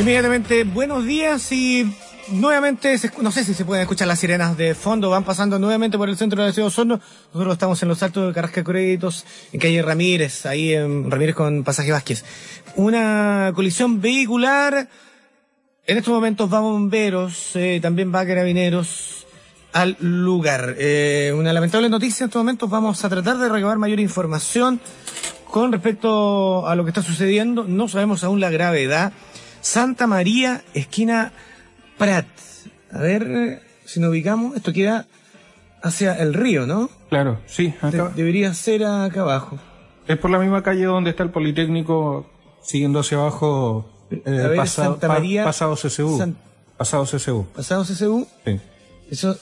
Inmediatamente, buenos días y nuevamente, no sé si se pueden escuchar las sirenas de fondo, van pasando nuevamente por el centro de la ciudad de Osorno. Nosotros estamos en los altos de Carrasca Créditos, en calle Ramírez, ahí en Ramírez con Pasaje Vázquez. Una colisión vehicular. En estos momentos va bomberos, eh, también va carabineros al lugar. Eh, una lamentable noticia en estos momentos. Vamos a tratar de recabar mayor información con respecto a lo que está sucediendo. No sabemos aún la gravedad. Santa María, esquina Prat. A ver eh, si nos ubicamos. Esto queda hacia el río, ¿no? Claro, sí. Acá. debería ser acá abajo. Es por la misma calle donde está el Politécnico, siguiendo hacia abajo, eh, pasado, Santa María, pasado CCU. pasado CCU. Pasado CCU. Sí. Eso,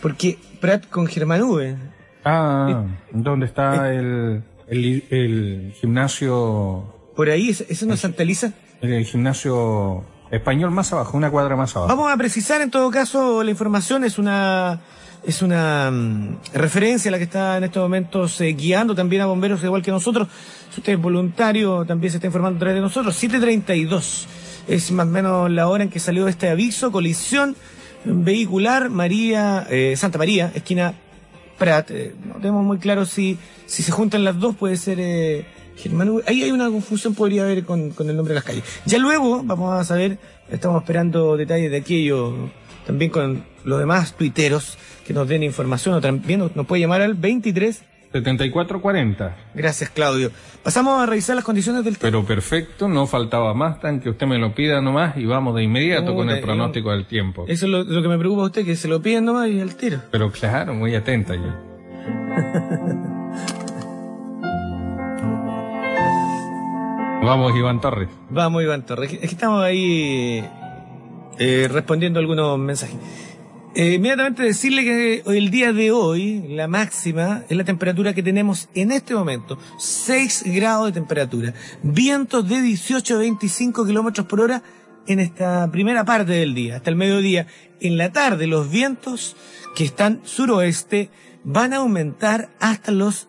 porque Prat con Germán V. Ah, ¿dónde está el, el, el, gimnasio? Por ahí, ¿eso no es Santa Elisa? El gimnasio español más abajo, una cuadra más abajo. Vamos a precisar en todo caso, la información es una es una mm, referencia la que está en estos momentos eh, guiando también a bomberos igual que nosotros. Si usted es voluntario, también se está informando a través de nosotros. 732 es más o menos la hora en que salió este aviso, colisión vehicular María, eh, Santa María, esquina Prat. Eh, no tenemos muy claro si, si se juntan las dos, puede ser Germán Ahí hay una confusión, podría haber con, con, el nombre de las calles. Ya luego vamos a saber, estamos esperando detalles de aquello, también con los demás tuiteros que nos den información o también nos puede llamar al 23 7440. Gracias, Claudio. Pasamos a revisar las condiciones del tiempo. Pero perfecto, no faltaba más, tan que usted me lo pida nomás y vamos de inmediato con el pronóstico del tiempo. Eso es lo, lo, que me preocupa a usted, que se lo piden nomás y al tiro. Pero claro, muy atenta yo. Vamos, Iván Torres. Vamos, Iván Torres. Es que estamos ahí eh, respondiendo algunos mensajes. Eh, inmediatamente decirle que el día de hoy, la máxima es la temperatura que tenemos en este momento. 6 grados de temperatura. Vientos de 18 a 25 kilómetros por hora en esta primera parte del día, hasta el mediodía. En la tarde, los vientos que están suroeste van a aumentar hasta los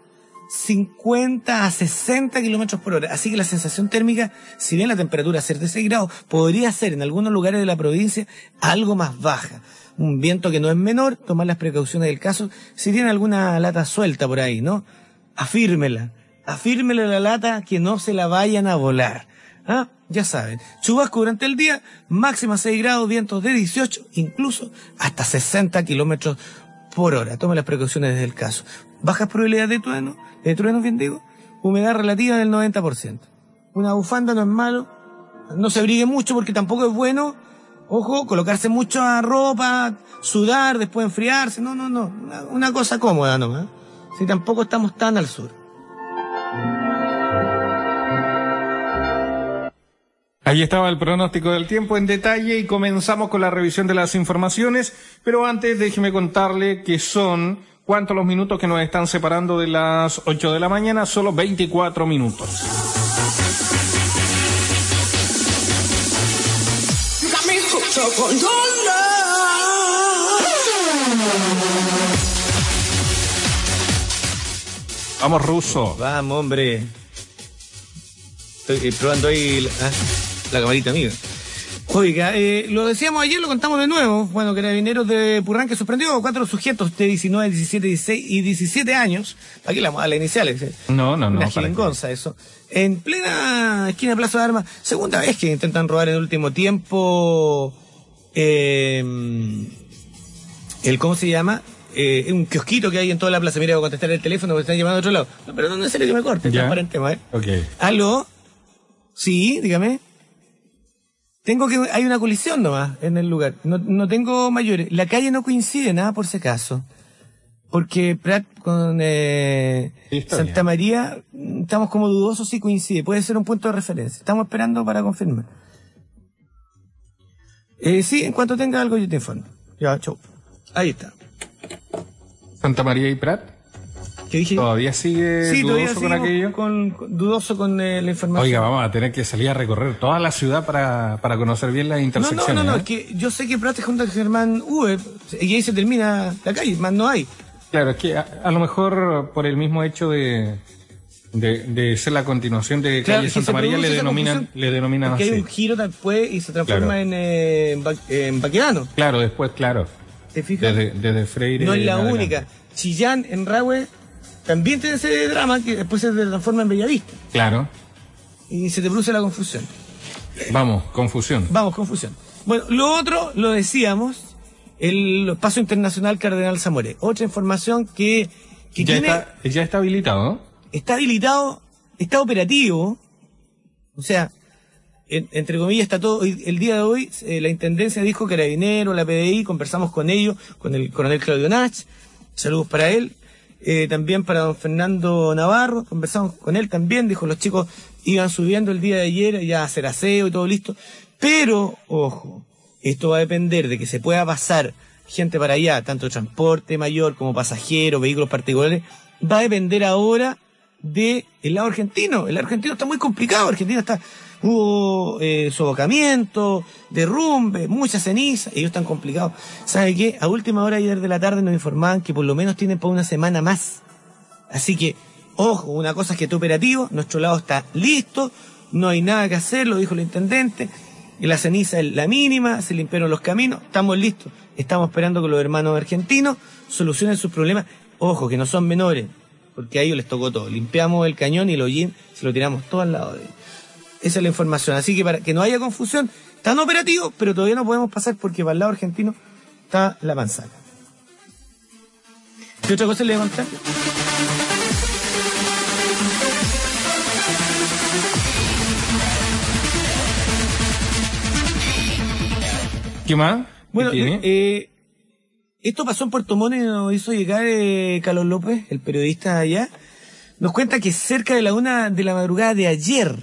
50 a 60 kilómetros por hora. Así que la sensación térmica, si bien la temperatura es de 6 grados, podría ser en algunos lugares de la provincia algo más baja. Un viento que no es menor, tomar las precauciones del caso. Si tiene alguna lata suelta por ahí, ¿no? Afírmela. Afírmela la lata que no se la vayan a volar. ¿Ah? Ya saben. Chubasco durante el día, máxima 6 grados, vientos de 18, incluso hasta 60 kilómetros por hora. Tome las precauciones del caso. Bajas probabilidades de trueno, de trueno, bien digo, humedad relativa del 90%. Una bufanda no es malo, no se abrigue mucho porque tampoco es bueno, ojo, colocarse mucha ropa, sudar, después enfriarse, no, no, no, una, cosa cómoda nomás. Si tampoco estamos tan al sur. Ahí estaba el pronóstico del tiempo en detalle y comenzamos con la revisión de las informaciones, pero antes déjeme contarle que son ¿Cuántos los minutos que nos están separando de las 8 de la mañana? Solo 24 minutos. Vamos, ruso. Vamos, hombre. Estoy probando ahí ah, la camarita amiga. Oiga, eh, lo decíamos ayer, lo contamos de nuevo. Bueno, Carabineros de Purrán que sorprendió a cuatro sujetos de 19, 17, 16 y 17 años. Aquí la, la iniciales. Eh. No, no, no. Una giringonza, eso. En plena esquina de Plaza de Armas. Segunda vez que intentan robar en el último tiempo. Eh, el, ¿cómo se llama? Eh, un kiosquito que hay en toda la plaza. Mira, voy a contestar el teléfono porque están llamando a otro lado. No, pero no, es serio que me corte. Transparente, ¿eh? Ok. ¿Aló? Sí, dígame. Tengo que, hay una colisión nomás en el lugar. No, no tengo mayores. La calle no coincide nada por si acaso. Porque Prat con eh, Santa María estamos como dudosos si coincide. Puede ser un punto de referencia. Estamos esperando para confirmar. Eh, sí, en cuanto tenga algo yo te informo. Ya, chau. Ahí está. Santa María y Prat. ¿Todavía sigue dudoso con aquello? Con, dudoso con eh, la información. Oiga, vamos a tener que salir a recorrer toda la ciudad para, para conocer bien las intersecciones. No, no, no, no es que yo sé que Prate junto a Germán V y ahí se termina la calle, más no hay. Claro, es que a, lo mejor por el mismo hecho de, de, de ser la continuación de Claro, calle Santa María, le denominan, le denominan así. hay un giro después y se transforma Claro. en, eh, en, Ba- en Baquedano. Claro, después, claro. ¿Te fijas? Desde, desde Freire. no es la adelante. única. Chillán en Rahue también tiene ese drama que después se transforma en Bellavista. Claro. Y se te produce la confusión. Vamos, confusión. Vamos, confusión. Bueno, lo otro, lo decíamos, el paso internacional Cardenal Zamoré. Otra información que, que Ya tiene, está, ya está habilitado, está habilitado, está operativo. O sea, en- entre comillas, está todo. El día de hoy, eh, la intendencia dijo Carabinero, la PDI, conversamos con ellos, con el coronel Claudio Nach. Saludos para él. Eh, también para don Fernando Navarro, conversamos con él también, dijo los chicos iban subiendo el día de ayer ya a hacer aseo y todo listo. Pero, ojo, esto va a depender de que se pueda pasar gente para allá, tanto transporte mayor como pasajeros, vehículos particulares, va a depender ahora de el lado argentino. El argentino está muy complicado, Argentina está, hubo eh, derrumbe, mucha ceniza, ellos están complicados. ¿Sabe qué? A última hora ayer de la tarde nos informaban que por lo menos tienen para una semana más. Así que, ojo, una cosa es que está operativo, nuestro lado está listo, no hay nada que hacer, lo dijo el intendente, la ceniza es la mínima, se limpiaron los caminos, estamos listos, estamos esperando que los hermanos argentinos solucionen sus problemas, ojo, que no son menores, porque a ellos les tocó todo, limpiamos el cañón y el hollín se lo tiramos todo al lado de ellos. Esa es la información, así que para que no haya confusión, están operativos, pero todavía no podemos pasar porque para el lado argentino está la manzana. ¿Qué otra cosa le voy a contar? ¿Qué más? Bueno, ¿Qué eh, esto pasó en Puerto Montt y nos hizo llegar eh, Carlos López, el periodista allá. Nos cuenta que cerca de la una de la madrugada de ayer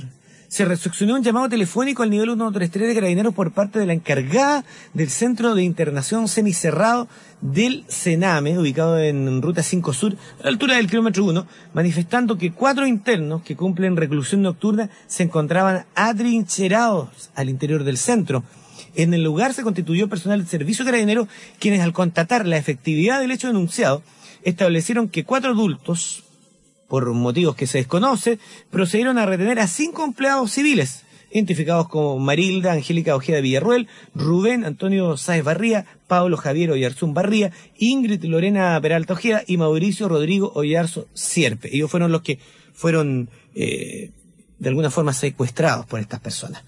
se recepcionó un llamado telefónico al nivel 133 de Carabineros por parte de la encargada del Centro de Internación Semicerrado del Sename, ubicado en Ruta 5 Sur, a la altura del kilómetro 1, manifestando que cuatro internos que cumplen reclusión nocturna se encontraban atrincherados al interior del centro. En el lugar se constituyó personal del servicio carabinero, quienes al constatar la efectividad del hecho denunciado, establecieron que cuatro adultos, por motivos que se desconoce, procedieron a retener a cinco empleados civiles, identificados como Marilda Angélica Ojeda Villarruel, Rubén Antonio Sáez Barría, Pablo Javier Oyarzún Barría, Ingrid Lorena Peralta Ojeda y Mauricio Rodrigo Oyarzo Sierpe. Ellos fueron los que fueron, eh, de alguna forma, secuestrados por estas personas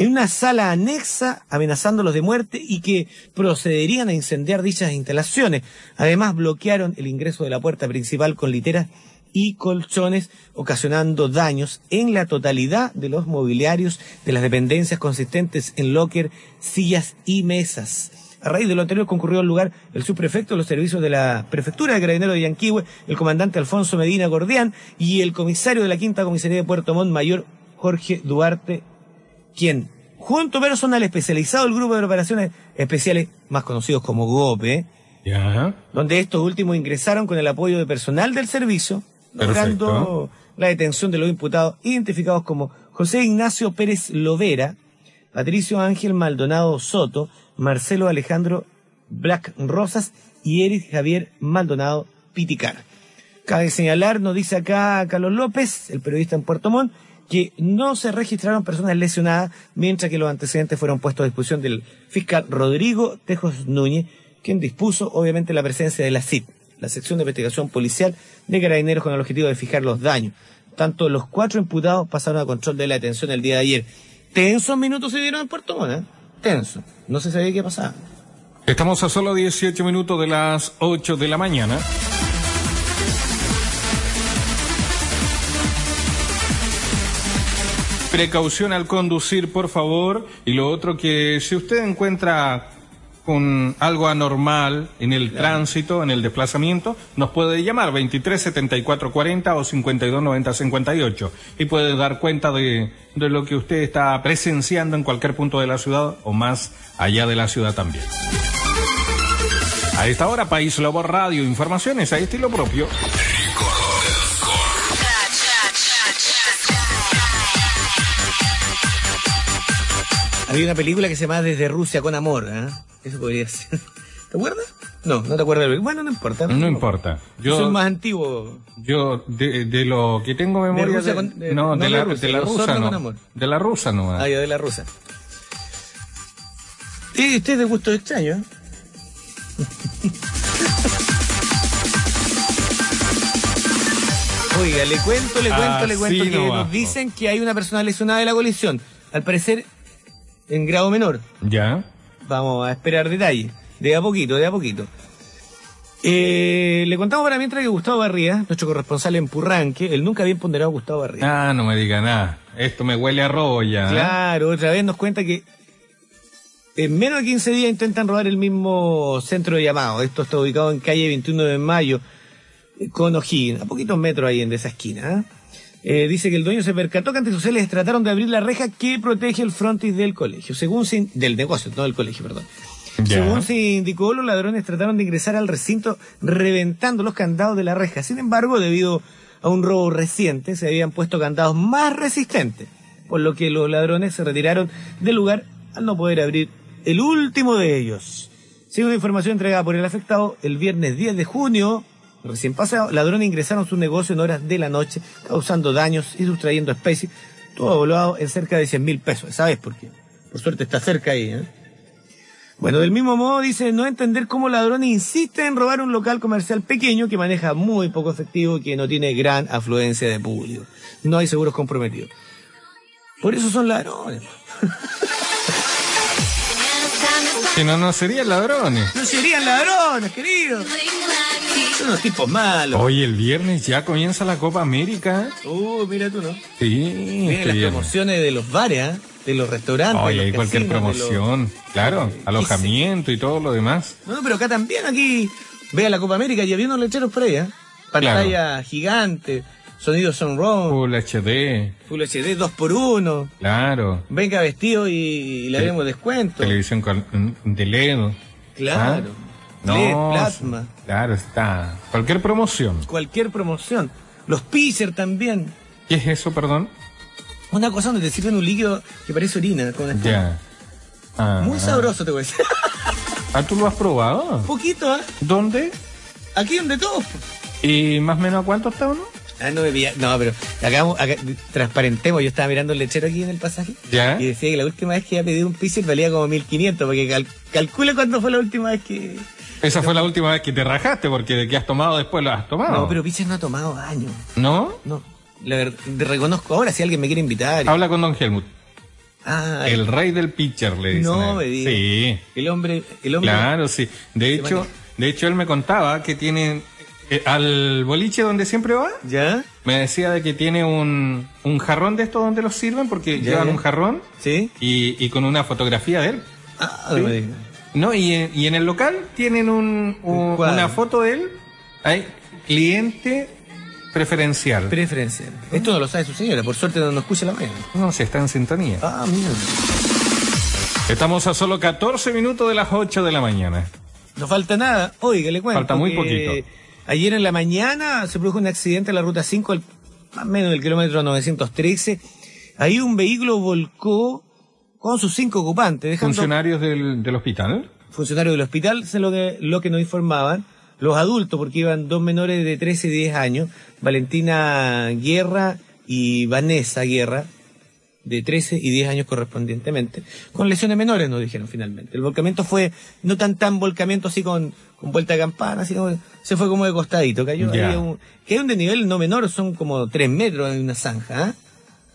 en una sala anexa amenazándolos de muerte y que procederían a incendiar dichas instalaciones. Además bloquearon el ingreso de la puerta principal con literas y colchones, ocasionando daños en la totalidad de los mobiliarios de las dependencias consistentes en locker, sillas y mesas. A raíz de lo anterior concurrió al lugar el subprefecto de los servicios de la prefectura de Carabineros de Yanquihue, el comandante Alfonso Medina Gordián y el comisario de la quinta comisaría de Puerto Montt, mayor Jorge Duarte quien, junto a personal especializado del Grupo de Operaciones Especiales, más conocidos como GOPE, donde estos últimos ingresaron con el apoyo de personal del servicio, logrando Perfecto. la detención de los imputados identificados como José Ignacio Pérez Lovera, Patricio Ángel Maldonado Soto, Marcelo Alejandro Black Rosas y Eric Javier Maldonado Piticar. Cabe señalar, nos dice acá Carlos López, el periodista en Puerto Montt, que no se registraron personas lesionadas, mientras que los antecedentes fueron puestos a disposición del fiscal Rodrigo Tejos Núñez, quien dispuso obviamente la presencia de la CIP, la sección de investigación policial de carabineros con el objetivo de fijar los daños. Tanto los cuatro imputados pasaron a control de la detención el día de ayer. Tensos minutos se dieron en Puerto Montt, ¿eh? Tenso. No se sabía qué pasaba. Estamos a solo 18 minutos de las 8 de la mañana. Precaución al conducir, por favor. Y lo otro que si usted encuentra con algo anormal en el tránsito, en el desplazamiento, nos puede llamar 23 74 40 o 52 90 58 y puede dar cuenta de, de lo que usted está presenciando en cualquier punto de la ciudad o más allá de la ciudad también. A esta hora, País Lobo Radio, informaciones a estilo propio. Había una película que se llama Desde Rusia con Amor, ¿eh? Eso podría ser. ¿Te acuerdas? No, no te acuerdas Bueno, no importa. No importa. Yo soy más antiguo. Yo, de, de lo que tengo memoria. Rusia de- con- de- no, no de de la, Rusia, de la rusa no. amor. De la rusa no. Ah, ya de la rusa. Sí, usted es de gusto extraño, ¿eh? Oiga, le cuento, le cuento, le cuento que nos dicen que hay una persona lesionada de la colisión. Al parecer, en grado menor. Ya. Vamos a esperar detalles. De a poquito, de a poquito. Eh, le contamos para mientras que Gustavo Barría, nuestro corresponsal en Purranque, el nunca bien ponderado Gustavo Barría. Ah, no me diga nada. Esto me huele a robo ya. ¿eh? Claro, otra vez nos cuenta que en menos de 15 días intentan robar el mismo centro de llamado. Esto está ubicado en calle 21 de Mayo, eh, con O'Higgins, a poquitos metros ahí en de esa esquina. ¿ah? Eh, dice que el dueño se percató que celes trataron de abrir la reja que protege el frontis del colegio, según se del negocio, no del colegio, perdón. Ya. Según se indicó, los ladrones trataron de ingresar al recinto reventando los candados de la reja. Sin embargo, debido a un robo reciente, se habían puesto candados más resistentes, por lo que los ladrones se retiraron del lugar al no poder abrir el último de ellos. Según la información entregada por el afectado, el viernes 10 de junio, recién pasado, ladrones ingresaron a su negocio en horas de la noche, causando daños y sustrayendo especies, todo evaluado en cerca de 100 mil pesos. ¿Sabes por qué? Por suerte está cerca ahí, ¿eh? Bueno, del mismo modo dice no entender cómo ladrones insisten en robar un local comercial pequeño que maneja muy poco efectivo y que no tiene gran afluencia de público. No hay seguros comprometidos. Por eso son ladrones. Si no, no serían ladrones. No serían ladrones, queridos. Son unos tipos malos. Oye, el viernes ya comienza la Copa América. Uh, mira tú, ¿no? Sí, Vienen este las viernes. promociones de los bares, ¿ah? de los restaurantes. Oye, hay cualquier los- promoción. Claro, alojamiento y todo lo demás. No, no, pero acá también, aquí, vea la Copa América y había unos lecheros por ahí, ¿eh? Pantalla gigante, sonidos son round, Full HD, Full HD 2x1, claro. venga vestido y, y le haremos descuento. Televisión con- de LED. Claro. ¿Ah? LED, No, plasma, Claro, está. Cualquier promoción. cualquier promoción. Los Pizer también. ¿Qué es eso, perdón? Una cosa donde te sirven un líquido que parece orina. Con. Ya. Ah, Muy sabroso, te voy a decir. Ah, ¿tú lo has probado? Un poquito, ¿eh? ¿Dónde? Aquí donde todo. ¿Y más o menos a cuánto está uno? Ah, no me pilla- No, pero hagamos, acá, transparentemos. Yo estaba mirando el lechero aquí en el pasaje. Ya. Y decía que la última vez que había pedido un Pizer valía como 1500. Porque cal- calcule cuándo fue la última vez que. Esa fue la última vez que te rajaste, porque de que has tomado después lo has tomado. No, pero Pizer no ha tomado años. ¿No? No. La ver- reconozco ahora si alguien me quiere invitar. Habla con Don Helmut. Ah, El rey del pitcher, le dicen. No me digas. Sí. El hombre, el hombre. Claro, sí. De hecho, maneja. de hecho él me contaba que tiene eh, al boliche donde siempre va, ¿Ya? me decía de que tiene un, un jarrón de estos donde los sirven porque Ya, llevan un jarrón ¿Sí? y, y con una fotografía de él. Ah, no me digas. No, y en, y en el local tienen un, una foto de él. Hay cliente preferencial. Preferencial. Esto no lo sabe su señora, por suerte no nos escucha la mañana. no, si está en sintonía. Ah, mira. Estamos a solo 14 minutos de las 8 de la mañana. No falta nada. Oiga, le cuento. Falta muy poquito. Ayer en la mañana se produjo un accidente en la ruta 5, al- más o menos del kilómetro 913. Ahí un vehículo volcó con sus cinco ocupantes, dejando Funcionarios del, del hospital. funcionarios del hospital, sé lo que, lo que nos informaban, los adultos, porque iban dos menores de 13 y 10 años, Valentina Guerra y Vanessa Guerra, de 13 y 10 años correspondientemente, con lesiones menores, nos dijeron finalmente. El volcamiento fue no tan tan volcamiento así con, con vuelta de campana, sino se fue como de costadito, cayó Ya. ahí un, que hay un desnivel no menor, son como 3 metros en una zanja, ¿ah?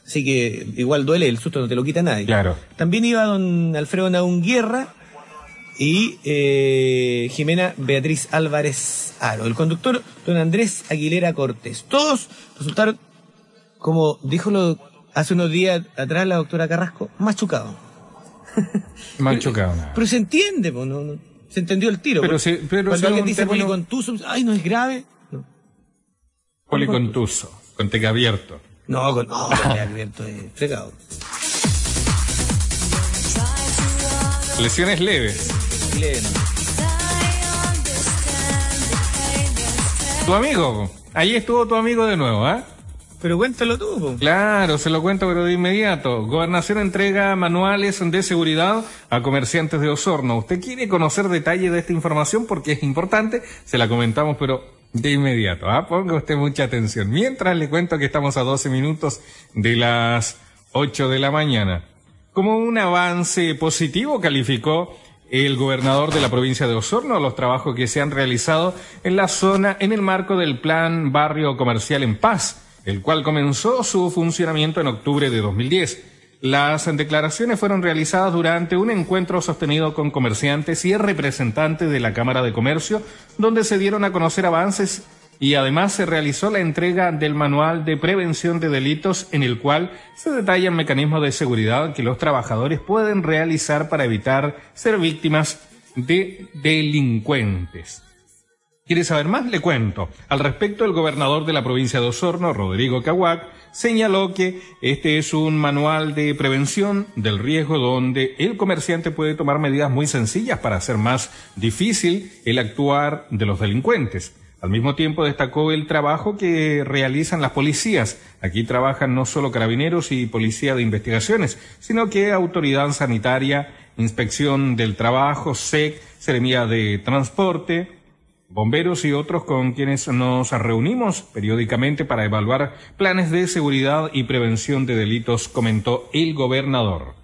Así que igual duele, el susto no te lo quita nadie. Claro. También iba don Alfredo Naún Guerra y eh, Jimena Beatriz Álvarez Aro. El conductor, don Andrés Aguilera Cortés. Todos resultaron, como dijo lo- hace unos días atrás la doctora Carrasco, machucados. Nada. Pero se entiende, po, no, no- se entendió el tiro. Pero sí, pero Cuando alguien dice término- policontuso, ay, no es grave. No, Policontuso, con teca abierto. No, con, no, con el abierto es fregado. Lesiones leves. Tu amigo. Ahí estuvo tu amigo de nuevo, ¿ah? pero cuéntalo tú. Claro, se lo cuento, pero de inmediato. Gobernación entrega manuales de seguridad a comerciantes de Osorno. ¿Usted quiere conocer detalles de esta información? Porque es importante, se la comentamos, pero de inmediato. ¿ah? Ponga usted mucha atención. Mientras le cuento que estamos a 12 minutos de las 8 de la mañana. Como un avance positivo calificó el gobernador de la provincia de Osorno los trabajos que se han realizado en la zona en el marco del Plan Barrio Comercial en Paz, el cual comenzó su funcionamiento en octubre de 2010. Las declaraciones fueron realizadas durante un encuentro sostenido con comerciantes y representantes de la Cámara de Comercio, donde se dieron a conocer avances y además se realizó la entrega del manual de prevención de delitos en el cual se detallan mecanismos de seguridad que los trabajadores pueden realizar para evitar ser víctimas de delincuentes. ¿Quiere saber más? Le cuento. Al respecto, el gobernador de la provincia de Osorno, Rodrigo Cahuac, señaló que este es un manual de prevención del riesgo donde el comerciante puede tomar medidas muy sencillas para hacer más difícil el actuar de los delincuentes. Al mismo tiempo destacó el trabajo que realizan las policías. Aquí trabajan no solo carabineros y policía de investigaciones, sino que autoridad sanitaria, inspección del trabajo, SEC, seremía de transporte, bomberos y otros con quienes nos reunimos periódicamente para evaluar planes de seguridad y prevención de delitos, comentó el gobernador.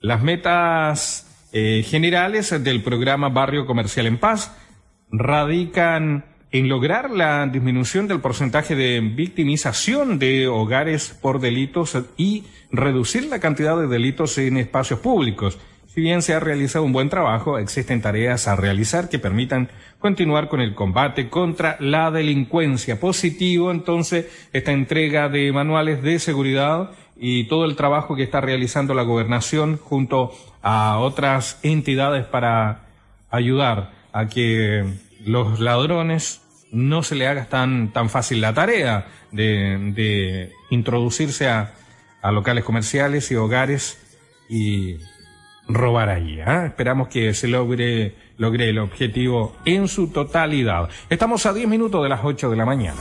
Las metas eh, generales del programa Barrio Comercial en Paz radican en lograr la disminución del porcentaje de victimización de hogares por delitos y reducir la cantidad de delitos en espacios públicos. Si bien se ha realizado un buen trabajo, existen tareas a realizar que permitan continuar con el combate contra la delincuencia. Positivo, entonces, esta entrega de manuales de seguridad y todo el trabajo que está realizando la gobernación junto a otras entidades para ayudar a que los ladrones no se le haga tan, tan fácil la tarea de, de introducirse a, a, locales comerciales y hogares y robar allí. ¿eh? Esperamos que se logre, logre el objetivo en su totalidad. Estamos a 10 minutos de las 8 de la mañana.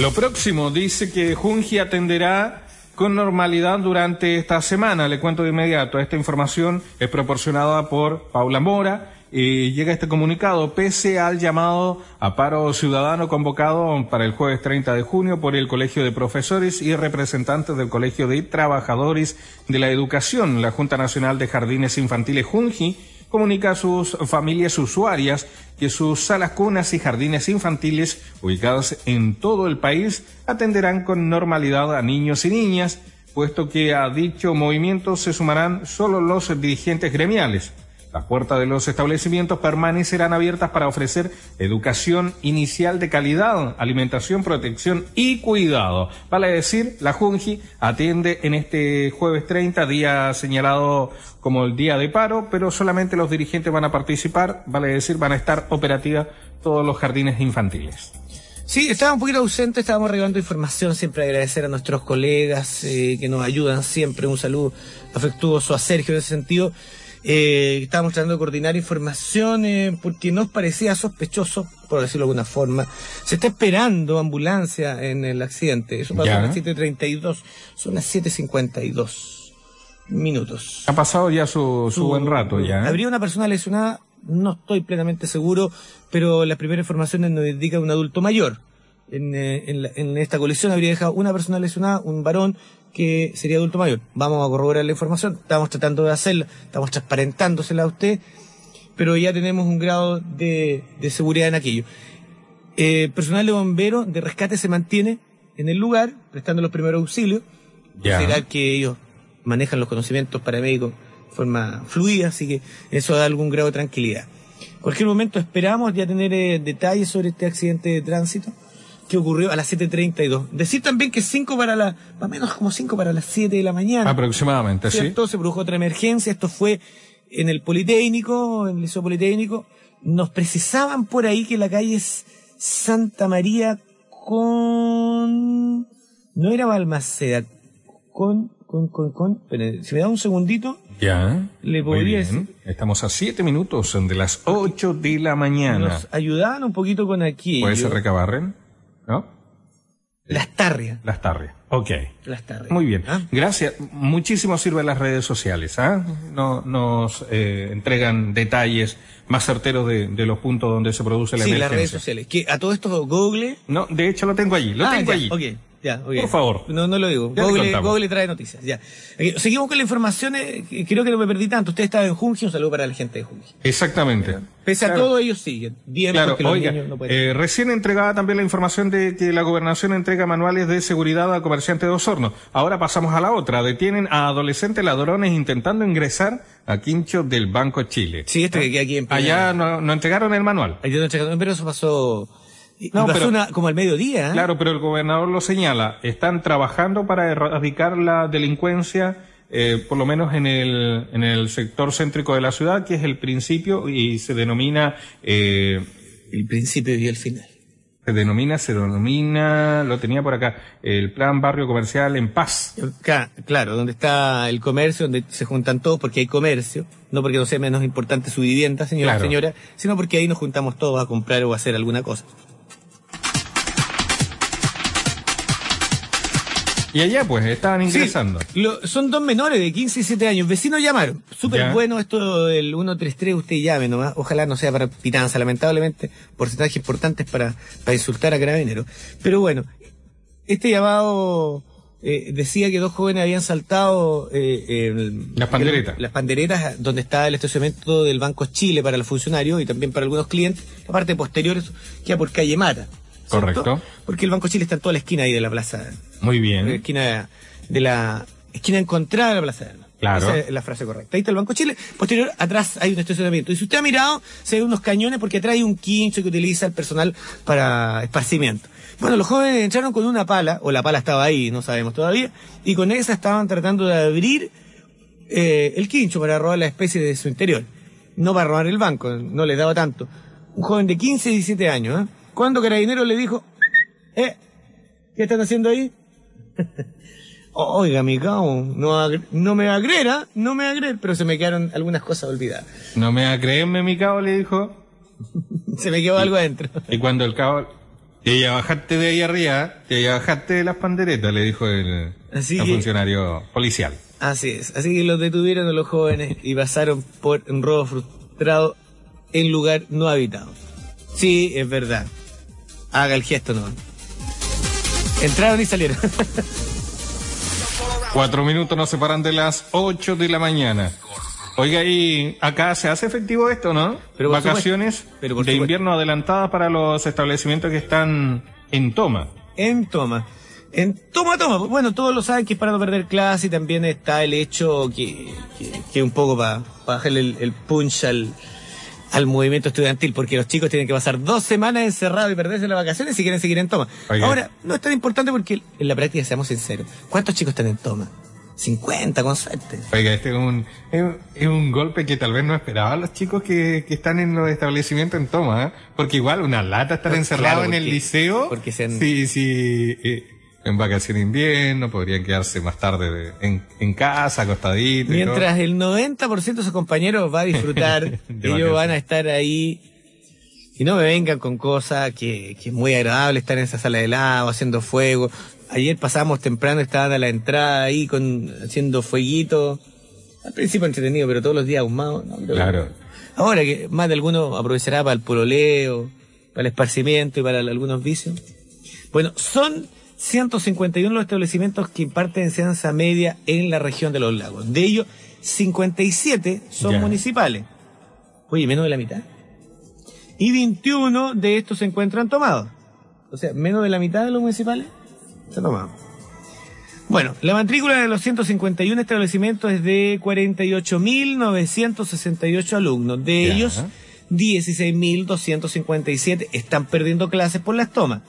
Lo próximo dice que Junji atenderá con normalidad durante esta semana. Le cuento de inmediato. Esta información es proporcionada por Paula Mora y llega este comunicado pese al llamado a paro ciudadano convocado para el jueves 30 de junio por el Colegio de Profesores y representantes del Colegio de Trabajadores de la Educación, la Junta Nacional de Jardines Infantiles Junji comunica a sus familias usuarias que sus salas cunas y jardines infantiles ubicados en todo el país atenderán con normalidad a niños y niñas, puesto que a dicho movimiento se sumarán solo los dirigentes gremiales. Las puertas de los establecimientos permanecerán abiertas para ofrecer educación inicial de calidad, alimentación, protección y cuidado. Vale decir, la Junji atiende en este jueves 30, día señalado como el día de paro, pero solamente los dirigentes van a participar, vale decir, van a estar operativas todos los jardines infantiles. Sí, estaba un poquito ausente, estábamos regalando información, siempre agradecer a nuestros colegas eh, que nos ayudan siempre, un saludo afectuoso a Sergio en ese sentido. Eh, estábamos tratando de coordinar información porque nos parecía sospechoso, por decirlo de alguna forma. Se está esperando ambulancia en el accidente. Eso pasó a las 7.32, son las 7.52 minutos. Ha pasado ya su, su, buen rato ya. ¿eh? Habría una persona lesionada, no estoy plenamente seguro, pero las primeras informaciones nos indica un adulto mayor. En, eh, en, esta colisión habría dejado una persona lesionada, un varón que sería adulto mayor. Vamos a corroborar la información, estamos tratando de hacerla, estamos transparentándosela a usted, pero ya tenemos un grado de, de seguridad en aquello. Eh, personal de bomberos de rescate se mantiene en el lugar, prestando los primeros auxilios. Será que ellos manejan los conocimientos paramédicos de forma fluida, así que eso da algún grado de tranquilidad. En cualquier momento esperamos ya tener eh, detalles sobre este accidente de tránsito que ocurrió a las 7.32. Decir también que 5 para la, más o menos como 5 para las 7 de la mañana. Aproximadamente, ¿cierto? sí. Se produjo otra emergencia, esto fue en el Politécnico, en el Liceo Politécnico. Nos precisaban por ahí que la calle es Santa María con... No era Balmaceda, con, con, con, con... espere, si me da un segundito, Ya. Le podría decir- Estamos a siete minutos de las ocho de la mañana. nos ayudaban un poquito con aquí. ¿Puede ser Recabarren? ¿No? Las tarrias. Las tardes. Ok. Las tarrias. Muy bien. ¿Ah? Gracias. Muchísimo sirven las redes sociales. ¿ah? No, nos eh, entregan detalles más certeros de, de los puntos donde se produce la Sí, emergencia. las redes sociales. Que a todo esto Google... No, de hecho lo tengo allí. Lo Ah, tengo ya, allí. ok, ya, ok. Por favor. No, no lo digo. Google. Google trae noticias, ya. Eh, seguimos con la información, eh, creo que no me perdí tanto. Usted estaba en Junji, un saludo para la gente de Junji. Exactamente. Pese a Claro. todo, ellos siguen. Bien, Claro, porque los oiga, niños no pueden. eh, recién entregaba también la información de que la gobernación entrega manuales de seguridad a comerciantes de Osorno. Ahora pasamos a la otra. Detienen a adolescentes ladrones intentando ingresar a Quincho del Banco Chile. sí, esto que queda aquí en Allá no, no entregaron el manual. Ayer no entregaron, pero eso pasó... y No, pasó pero- una- como al mediodía. ¿eh? Claro, pero el gobernador lo señala. Están trabajando para erradicar la delincuencia, eh, por lo menos en el, en el sector céntrico de la ciudad, que es el principio y se denomina, eh, El principio y el final. se denomina, se denomina, lo tenía por acá, el plan barrio comercial en paz. Ca- Claro, donde está el comercio, donde se juntan todos porque hay comercio, no porque no sea menos importante su vivienda, señora, Claro. señora, sino porque ahí nos juntamos todos a comprar o a hacer alguna cosa. Y allá pues estaban ingresando. Sí, lo- son dos menores de 15 y 7 años. Vecinos llamaron. Súper bueno esto del 133, usted llame nomás. Ojalá no sea para pitanza, lamentablemente, porcentajes importantes para, para insultar a carabineros. Pero bueno, este llamado eh, decía que dos jóvenes habían saltado eh, Las panderetas. las panderetas donde está el estacionamiento del Banco Chile para los funcionarios y también para algunos clientes. La parte posterior queda por calle Mata. ¿Cierto? Correcto. Porque el Banco Chile está en toda la esquina ahí de la plaza Muy la bien. esquina de la esquina encontrada de la Plaza de. Claro. Esa es la frase correcta. Ahí está el Banco Chile. Posterior, atrás hay un estacionamiento. Y si usted ha mirado, se ven unos cañones porque atrás hay un quincho que utiliza el personal para esparcimiento. Bueno, los jóvenes entraron con una pala, o la pala estaba ahí, no sabemos todavía, y con esa estaban tratando de abrir eh, el quincho para robar la especie de su interior. No para robar el banco, no les daba tanto. Un joven de 15 y 17 años, ¿eh? Cuando Carabinero le dijo, eh, ¿qué están haciendo ahí? Oiga, mi cabo, no, no me va a creer, ¿ah? No me va a creer, pero se me quedaron algunas cosas olvidadas. No me va a creerme, mi cabo, le dijo. Se me quedó algo adentro. Y cuando el cabo, te ya bajaste de ahí arriba, te ya bajaste de las panderetas, le dijo el, Así el que- funcionario policial. Así es. Así que los detuvieron a los jóvenes y pasaron por un robo frustrado en lugar no habitado. Sí, es verdad. Haga el gesto, no. Entraron y salieron. Cuatro minutos nos separan de las ocho de la mañana. Oiga, y acá se hace efectivo esto, ¿no? Pero Vacaciones supuesto. Pero por de supuesto. invierno adelantadas para los establecimientos que están en toma. En toma. En toma, toma. Bueno, todos lo saben que es para no perder clase y también está el hecho que, que, que un poco para bajarle el, el punch al, al movimiento estudiantil, porque los chicos tienen que pasar dos semanas encerrados y perderse las vacaciones si quieren seguir en toma. Ahora, no es tan importante porque en la práctica, seamos sinceros, ¿cuántos chicos están en toma? 50, con suerte. Oiga, este es un, es, es un golpe que tal vez no esperaban los chicos que, que están en los establecimientos en toma, ¿eh? Porque igual una lata estar No, encerrado claro, en el liceo. porque se han- Sí, sí, eh, en vacaciones de invierno, podrían quedarse más tarde de- en, en casa, acostaditos. y. Mientras el 90% de sus compañeros va a disfrutar, ellos van a estar ahí. Y no me vengan con cosas que, que es muy agradable estar en esa sala de helado, haciendo fuego. Ayer pasamos temprano, estaban a la entrada ahí con haciendo fueguito. Al principio entretenido, pero todos los días ahumado. ¿no? Claro. Ahora que más de alguno aprovechará para el pololeo, para el esparcimiento y para algunos vicios. Bueno, son 151 los establecimientos que imparten enseñanza media en la región de los lagos. De ellos, 57 son Ya. municipales. Oye, menos de la mitad. Y 21 de estos se encuentran tomados. O sea, menos de la mitad de los municipales se han tomado. Bueno, la matrícula de los 151 establecimientos es de 48.968 alumnos. De Ya. ellos, 16.257 están perdiendo clases por las tomas.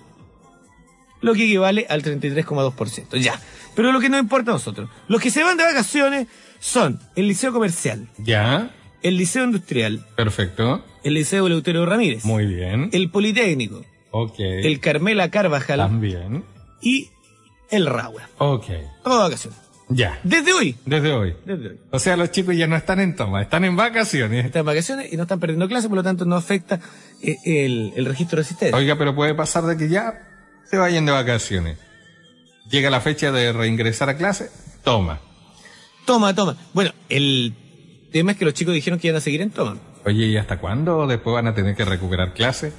Lo que equivale al 33,2%. Ya. Pero lo que nos importa a nosotros. Los que se van de vacaciones son el Liceo Comercial, Ya, el Liceo Industrial, perfecto. el Liceo Eleuterio Ramírez, Muy bien. el Politécnico, Ok. el Carmela Carvajal También. y el Rahua. Ok. Todas vacaciones. Ya. Desde hoy. Desde hoy. Desde hoy. O sea, los chicos ya no están en toma, están en vacaciones. Están en vacaciones y no están perdiendo clases, por lo tanto no afecta eh, el, el registro de asistencia. Oiga, pero puede pasar de que ya se vayan de vacaciones. Llega la fecha de reingresar a clase, toma. Toma, toma. Bueno, el tema es que los chicos dijeron que iban a seguir en toma. Oye, ¿y hasta cuándo después van a tener que recuperar clases?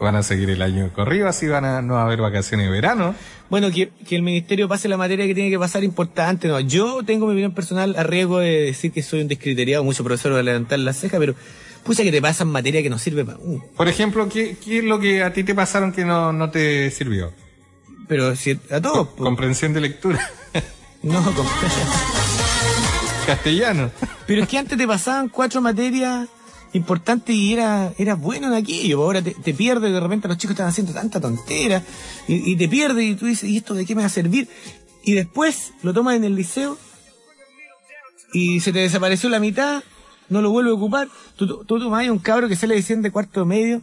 ¿Van a seguir el año corrido? ¿Así van a no va a haber vacaciones de verano? Bueno, que, que el ministerio pase la materia que tiene que pasar importante. No, yo tengo mi opinión personal a riesgo de decir que soy un descriteriado, mucho profesor va a levantar la ceja, pero pucha que te pasan materia que no sirve para... Uh, Por ejemplo, ¿qué, qué es lo que a ti te pasaron que no, no te sirvió? pero si a todos... Comprensión de lectura. no, com- Castellano. pero es que antes te pasaban cuatro materias importantes y era, era bueno en aquello. Ahora te, te pierdes, de repente los chicos están haciendo tanta tontera y, y te pierdes y tú dices, ¿y esto de qué me va a servir? Y después lo tomas en el liceo y se te desapareció la mitad, no lo vuelve a ocupar. Tú, tú, tú tomás un cabro que sale de de cuarto medio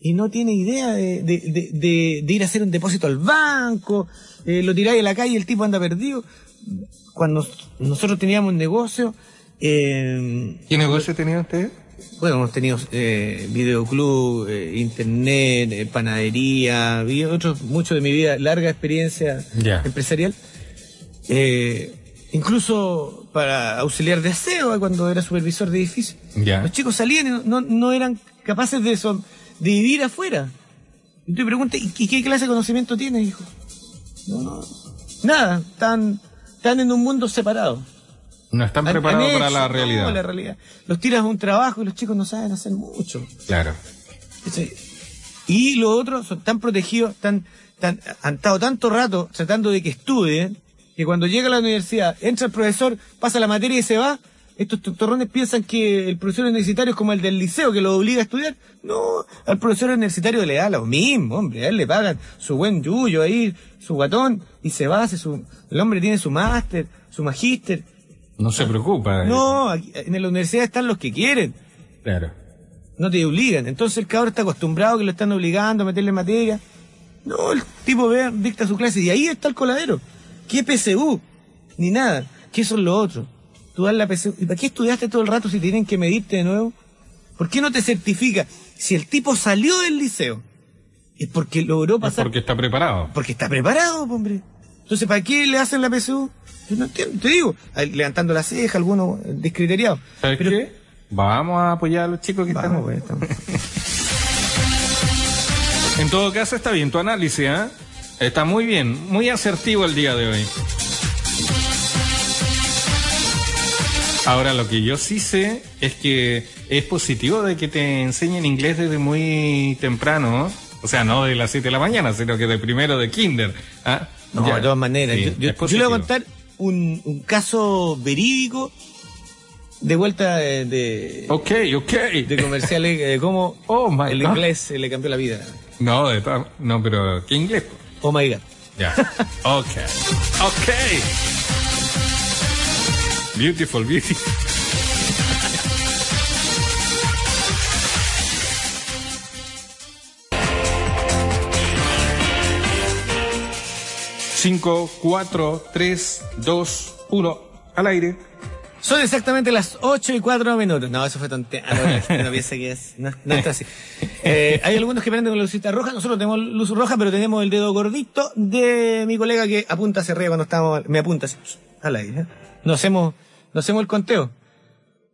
y no tiene idea de, de, de, ir a hacer un depósito al banco, eh, lo tiráis a la calle y el tipo anda perdido. Cuando nosotros teníamos un negocio, eh, ¿Qué negocio tenía usted? bueno, hemos tenido eh, videoclub, eh, internet, eh, panadería, vi otros, mucho de mi vida, larga experiencia empresarial. Eh, incluso para auxiliar de aseo, cuando era supervisor de edificio. Ya. Los chicos salían y no, no, eran capaces de, eso, de vivir afuera. Y tú te preguntas, ¿y, qué clase de conocimiento tienes, hijo? No, no, nada, están, están en un mundo separado. No están preparados han para la no, realidad. la realidad. Los tiras a un trabajo y los chicos no saben hacer mucho. Claro. Y los otros son tan protegidos, tan, tan, han estado tanto rato tratando de que estudien, que cuando llega a la universidad, entra el profesor, pasa la materia y se va. Estos torrones piensan que el profesor universitario es como el del liceo, que lo obliga a estudiar. No, al profesor universitario le da lo mismo, hombre. A él le pagan su buen yuyo ahí, su guatón, y se va, hace su, el hombre tiene su máster, su magíster. No se preocupa. eh. No, aquí- en la universidad están los que quieren, Claro. no te obligan. Entonces el cabrón está acostumbrado que lo están obligando a meterle materia. No, el tipo ve, dicta su clase y ahí está el coladero. ¿Qué PSU? Ni nada. ¿Qué son los otros? Tú das la PSU. ¿Y para qué estudiaste todo el rato si tienen que medirte de nuevo? ¿Por qué no te certifica? Si el tipo salió del liceo, es porque logró Es pasar. porque está preparado. Porque está preparado, hombre. Entonces, ¿para qué le hacen la PSU? Yo no entiendo, te digo, ahí levantando la ceja, algunos eh, descriteriados. ¿Sabes Pero- qué? Vamos a apoyar a los chicos que Vamos, están. pues, estamos- En todo caso, está bien tu análisis, ¿eh? Está muy bien, muy asertivo el día de hoy. Ahora, lo que yo sí sé es que es positivo de que te enseñen inglés desde muy temprano. ¿no? O sea, no de las 7 de la mañana, sino que de primero de kinder. ¿ah? No, Ya. de todas maneras. Sí, yo, yo- es yo le voy a contar un, un caso verídico de vuelta de, de, Ok, ok. de comerciales de cómo Oh, my el God. inglés le cambió la vida. No, de no, pero ¿qué inglés? Oh my God. Ya. Ok. Ok. Beautiful, beautiful. Cinco, cuatro, tres, dos, uno, al aire. Son exactamente las 8 y 4 minutos. No, eso fue tontería. Ah, no, no piensa que es. No, no está así. Eh, hay algunos que prenden con lucita roja. Nosotros tenemos luz roja, pero tenemos el dedo gordito de mi colega que apunta hacia arriba cuando estamos. Me apunta así, al aire. ¿eh? No hacemos, no hacemos el conteo.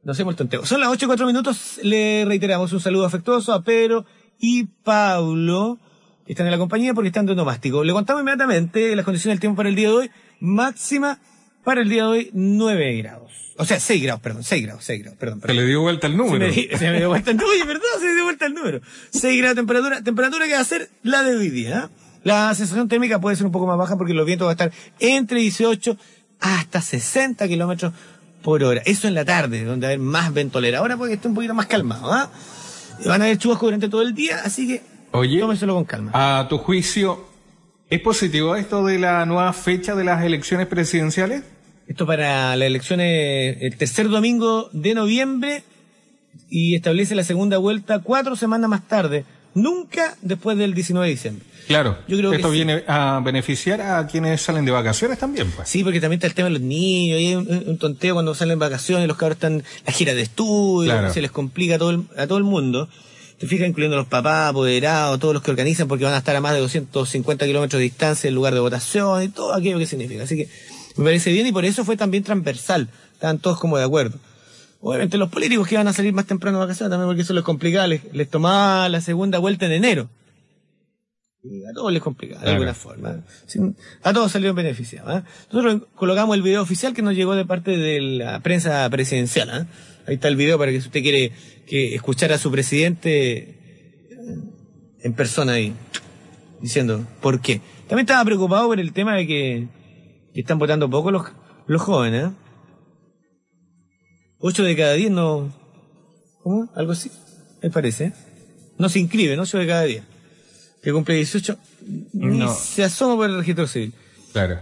No hacemos el tonteo. Son las 8 y 4 minutos. Le reiteramos un saludo afectuoso a Pedro y Paulo, que están en la compañía porque están de onomástico. Le contamos inmediatamente las condiciones del tiempo para el día de hoy. Máxima para el día de hoy 9 grados. O sea, 6 grados, perdón, 6 grados, 6 grados, perdón. Se perdón. le dio vuelta el Se número. me, se me dio vuelta el número, oye, ¿verdad? Se me dio vuelta el número. 6 grados de temperatura, temperatura que va a ser la de hoy día. ¿eh? La sensación térmica puede ser un poco más baja porque los vientos van a estar entre 18 hasta 60 kilómetros por hora. Eso en la tarde, donde va a haber más ventolera. Ahora puede que esté un poquito más calmado. ¿ah? Van a haber chubascos durante todo el día, así que Oye, tómenselo con calma. a tu juicio, ¿es positivo esto de la nueva fecha de las elecciones presidenciales? Esto para las elecciones el tercer domingo de noviembre y establece la segunda vuelta cuatro semanas más tarde Nunca después del 19 de diciembre. Claro. Yo creo que Esto sí. viene a beneficiar a quienes salen de vacaciones también, pues. Sí, porque también está el tema de los niños, y hay un, un tonteo cuando salen vacaciones, los cabros están la gira de estudio, Claro. se les complica a todo el, a todo el mundo. Te fijas, incluyendo los papás, apoderados, todos los que organizan, porque van a estar a más de 250 kilómetros de distancia del lugar de votación y todo aquello que significa. Así que me parece bien y por eso fue también transversal. Estaban todos como de acuerdo. Obviamente los políticos que iban a salir más temprano de vacaciones también porque eso les complicaba, les, les tomaba la segunda vuelta en enero. Y a todos les complicaba, de Claro. alguna forma. Sin- a todos salieron beneficiados. ¿eh? Nosotros colocamos el video oficial que nos llegó de parte de la prensa presidencial. ¿eh? Ahí está el video para que si usted quiere que escuchar a su presidente eh, en persona ahí, diciendo por qué. También estaba preocupado por el tema de que, que están votando poco los, los jóvenes. ¿eh? Ocho de cada diez no... ¿Cómo? ¿Algo así? Me parece. ¿eh? No se inscriben, ocho de cada diez. Que cumple 18, ni No. se asoma por el registro civil. Claro.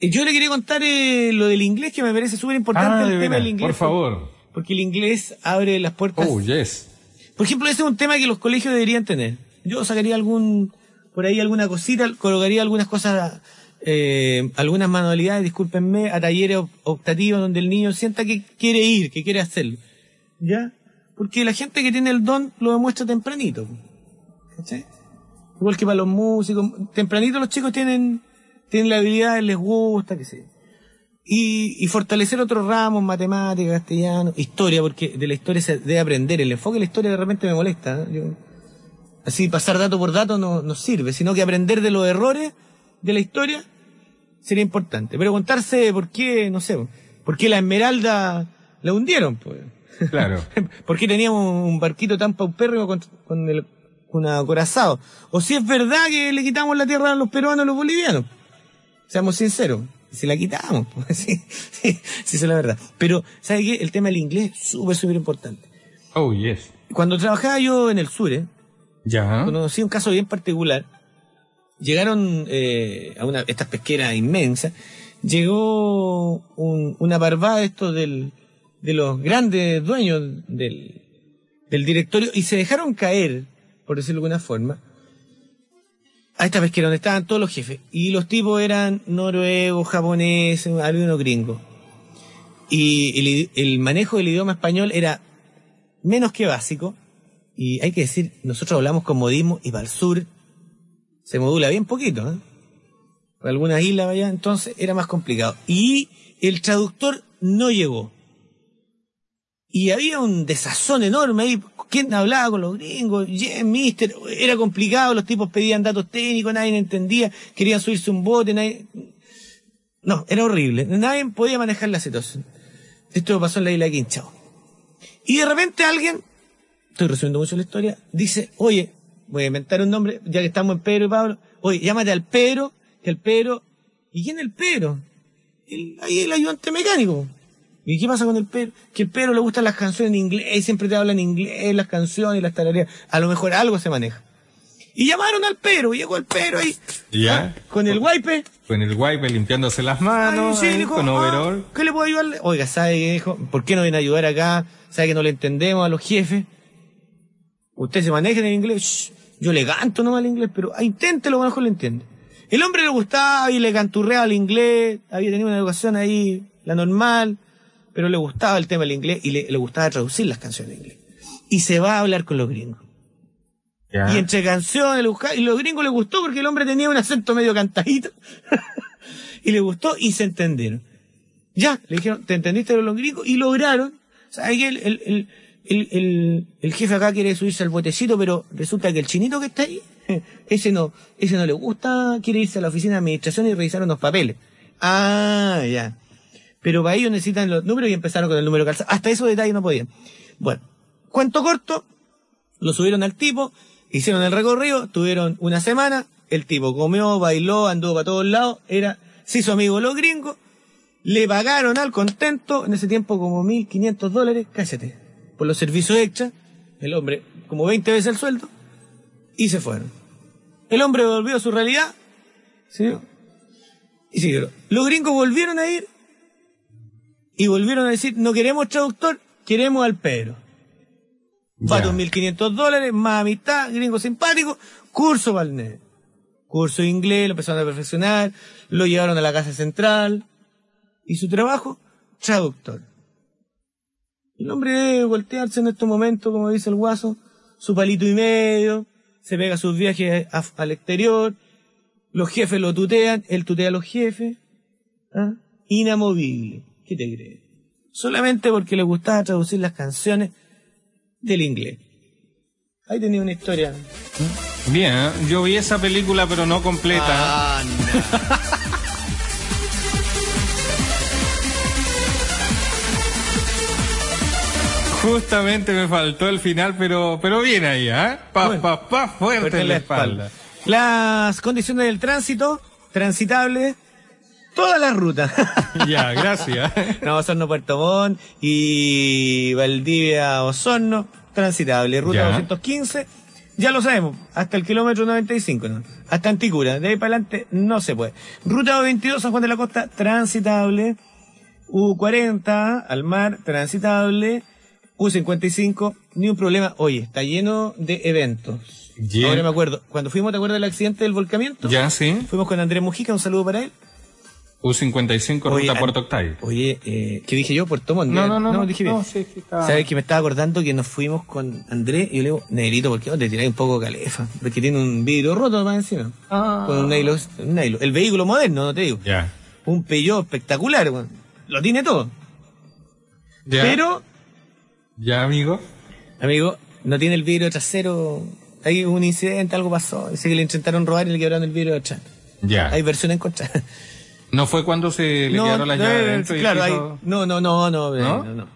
Y Yo le quería contar eh, lo del inglés, que me parece súper importante Ah, el de tema del inglés. por favor. Porque el inglés abre las puertas. Oh, yes. Por ejemplo, ese es un tema que los colegios deberían tener. Yo sacaría algún, por ahí alguna cosita, colocaría algunas cosas, eh, algunas manualidades, discúlpenme, a talleres op- optativos donde el niño sienta que quiere ir, que quiere hacerlo. ¿Ya? Porque la gente que tiene el don lo demuestra tempranito. ¿Cachai? Igual que para los músicos, tempranito los chicos tienen, tienen la habilidad, les gusta, que sé. Y, y fortalecer otros ramos, matemáticas, castellano, historia, porque de la historia se debe aprender. El enfoque de la historia de repente me molesta. Yo- así pasar dato por dato no, no sirve, sino que aprender de los errores de la historia sería importante. Pero contarse por qué, no sé, por qué la Esmeralda la hundieron, pues. Claro. ¿Por qué teníamos un barquito tan paupérrimo con, con el con acorazado? O si es verdad que le quitamos la tierra a los peruanos a los bolivianos. Seamos sinceros. Si la quitamos, pues, sí, sí, sí, es la verdad. Pero, ¿sabe qué? El tema del inglés es súper, súper importante. Oh, yes. Cuando trabajaba yo en el sur, ¿eh? Ya. conocí un caso bien particular. Llegaron eh, a una estas pesqueras inmensas, llegó un, una parvada de estos del, de los grandes dueños del, del directorio y se dejaron caer, por decirlo de alguna forma, a esta pesquera donde estaban todos los jefes. Y los tipos eran noruegos, japoneses, algunos gringos. Y el, el manejo del idioma español era menos que básico. Y hay que decir, nosotros hablamos con modismo y para el sur se modula bien poquito, ¿eh? Algunas islas allá, entonces era más complicado. Y el traductor no llegó. Y había un desazón enorme ahí. ¿Quién hablaba con los gringos? Mister. Era complicado, los tipos pedían datos técnicos, nadie entendía, querían subirse un bote, nadie... No, era horrible. Nadie podía manejar la situación. Esto pasó en la isla de Quinchao. Y de repente alguien, estoy resumiendo mucho la historia, dice, oye, voy a inventar un nombre, ya que estamos en Pedro y Pablo, oye, llámate al Pedro, que el Pedro, ¿y quién es el Pedro? El, ahí el ayudante mecánico. ¿Y qué pasa con el Pedro? Que el Pedro le gustan las canciones en inglés, y siempre te habla en inglés, las canciones, las tarareas, a lo mejor algo se maneja. Y llamaron al Pedro, y llegó el Pedro ahí, Ya. ah, con el wipe, Con el wipe limpiándose las manos, Ay, sí, ahí, dijo, con ah, overall. ¿Qué le puedo ayudarle? Oiga, ¿sabe qué dijo? ¿Por qué no viene a ayudar acá? ¿Sabe que no le entendemos a los jefes? Usted se maneja en el inglés. Shh, yo le canto nomás al inglés, pero ah, inténtelo, a lo mejor le entiende. El hombre le gustaba y le canturreaba el inglés, había tenido una educación ahí, la normal, pero le gustaba el tema del inglés y le, le gustaba traducir las canciones en inglés. Y se va a hablar con los gringos. Y entre canciones, y los gringos le gustó porque el hombre tenía un acento medio cantadito. y le gustó y se entendieron. Ya, le dijeron, ¿te entendiste de los gringos? Y lograron. ¿Sabes qué? El, el, el, el, el- el jefe acá quiere subirse al botecito, pero resulta que el chinito que está ahí, ese no, ese no le gusta, quiere irse a la oficina de administración y revisar unos papeles. Ah, ya. Pero para ellos necesitan los números y empezaron con el número calzado. Hasta esos detalles no podían. Bueno, cuento corto, lo subieron al tipo, hicieron el recorrido, tuvieron una semana, el tipo comió, bailó, anduvo para todos lados, era, se hizo amigo los gringos, le pagaron al contento, en ese tiempo como 1.500 dólares, cállate, por los servicios extras, el hombre como 20 veces el sueldo, y se fueron. El hombre volvió a su realidad, ¿sí? y siguieron. Los gringos volvieron a ir, y volvieron a decir, no queremos traductor, queremos al Pedro. Va Ya. 2.500 dólares, más amistad, gringo simpático, curso balneario. Curso de inglés, lo empezaron a perfeccionar, lo llevaron a la casa central. Y su trabajo, traductor. El hombre debe voltearse en estos momentos, como dice el guaso, su palito y medio, se pega sus viajes a- al exterior, los jefes lo tutean, él tutea a los jefes. ¿ah? Inamovible. ¿Qué te crees? Solamente porque le gustaba traducir las canciones del inglés. Ahí tenía una historia. Bien, ¿eh? yo vi esa película pero no completa. Justamente me faltó el final, pero pero bien ahí, ¿eh? Pa, Bueno. pa, pa, fuerte, Fuerte en la espalda. Las condiciones del tránsito, transitable, toda la ruta. ya, gracias. no, Osorno Puerto Montt y Valdivia Osorno, transitable. Ruta Ya. 215, ya lo sabemos, hasta el kilómetro 95, ¿no? Hasta Anticura, de ahí para adelante no se puede. Ruta 22, San Juan de la Costa, transitable. U40, al mar, transitable. U55, ni un problema. Oye, está lleno de eventos. Bien. Ahora me acuerdo, cuando fuimos, ¿te acuerdas del accidente del volcamiento? ya, sí. Fuimos con Andrés Mujica, un saludo para él. U55 Oye, ruta Puerto Octavio. Oye, eh, ¿qué dije yo? Puerto Montt. No, no, no, no, dije bien. no, sí, sí, está- ¿Sabes que me estaba acordando que nos fuimos con Andrés y yo le digo, Negrito, ¿por qué no te tiráis un poco calefa? Porque tiene un vidrio roto más encima. Ah. Con un nylon, un nylon. El vehículo moderno, no te digo. Ya. Un Peugeot espectacular. Lo tiene todo. Ya. Pero, Ya, amigo. amigo, no tiene el vidrio trasero. Hay un incidente, algo pasó. Dice que le intentaron robar y le quebraron el vidrio atrás. Ya. Hay versión en contra. ¿No fue cuando se le quedaron las no, llaves eh, dentro y claro, hay- no, no, no, no, eh, ¿No? no, no.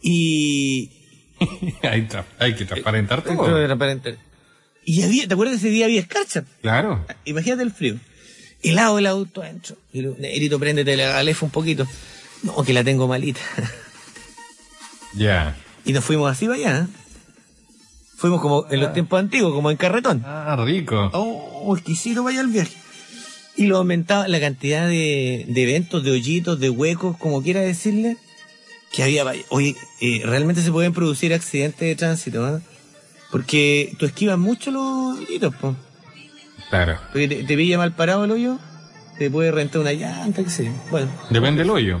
Y hay, hay que transparentar todo. Creo que transparente. Y había, ¿te acuerdas ese día había escarcha? Claro. Imagínate el frío. Helado el auto adentro. Y le digo, Negrito, préndete la galefa un poquito. No, que la tengo malita. Ya. Y nos fuimos así para allá. ¿eh? Fuimos como en los tiempos antiguos, como en carretón. Ah, rico. Oh, exquisito vaya el viaje. Y lo aumentaba la cantidad de, de eventos, de hoyitos, de huecos, como quiera decirle, que había. Oye, eh, realmente se pueden producir accidentes de tránsito, ¿eh? Porque tú esquivas mucho los hoyitos, po. Claro. Porque te, te pilla mal parado el hoyo, te puede rentar una llanta, qué sé. Bueno, Depende del hoyo.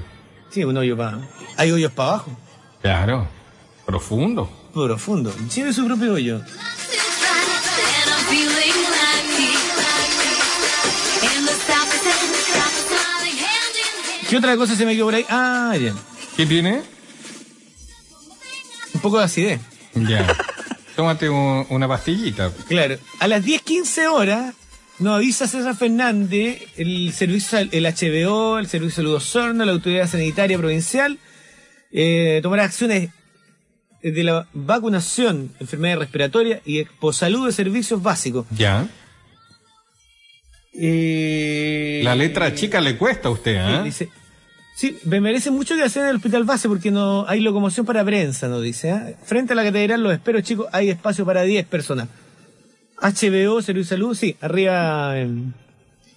sí, un hoyo para. Hay hoyos para abajo, Claro. Profundo. profundo. Tiene su propio hoyo. ¿Qué otra cosa se me quedó por ahí? Ah, ya. ¿Qué tiene? Un poco de acidez. Ya. Tómate un- una pastillita. Claro. A las 10.15 horas nos avisa César Fernández, el servicio, el HBO, el Servicio de Salud Osorno, la Autoridad Sanitaria Provincial, eh, tomará acciones de la vacunación, enfermedades respiratorias y exposalud de servicios básicos. Ya. Eh, La letra chica le cuesta a usted, Sí, ¿eh? Dice, sí, me merece mucho que hacer en el hospital base porque no hay locomoción para prensa, nos dice. ¿ah? Frente a la catedral, los espero, chicos, hay espacio para 10 personas. HBO, Servicio de Salud, sí, arriba en,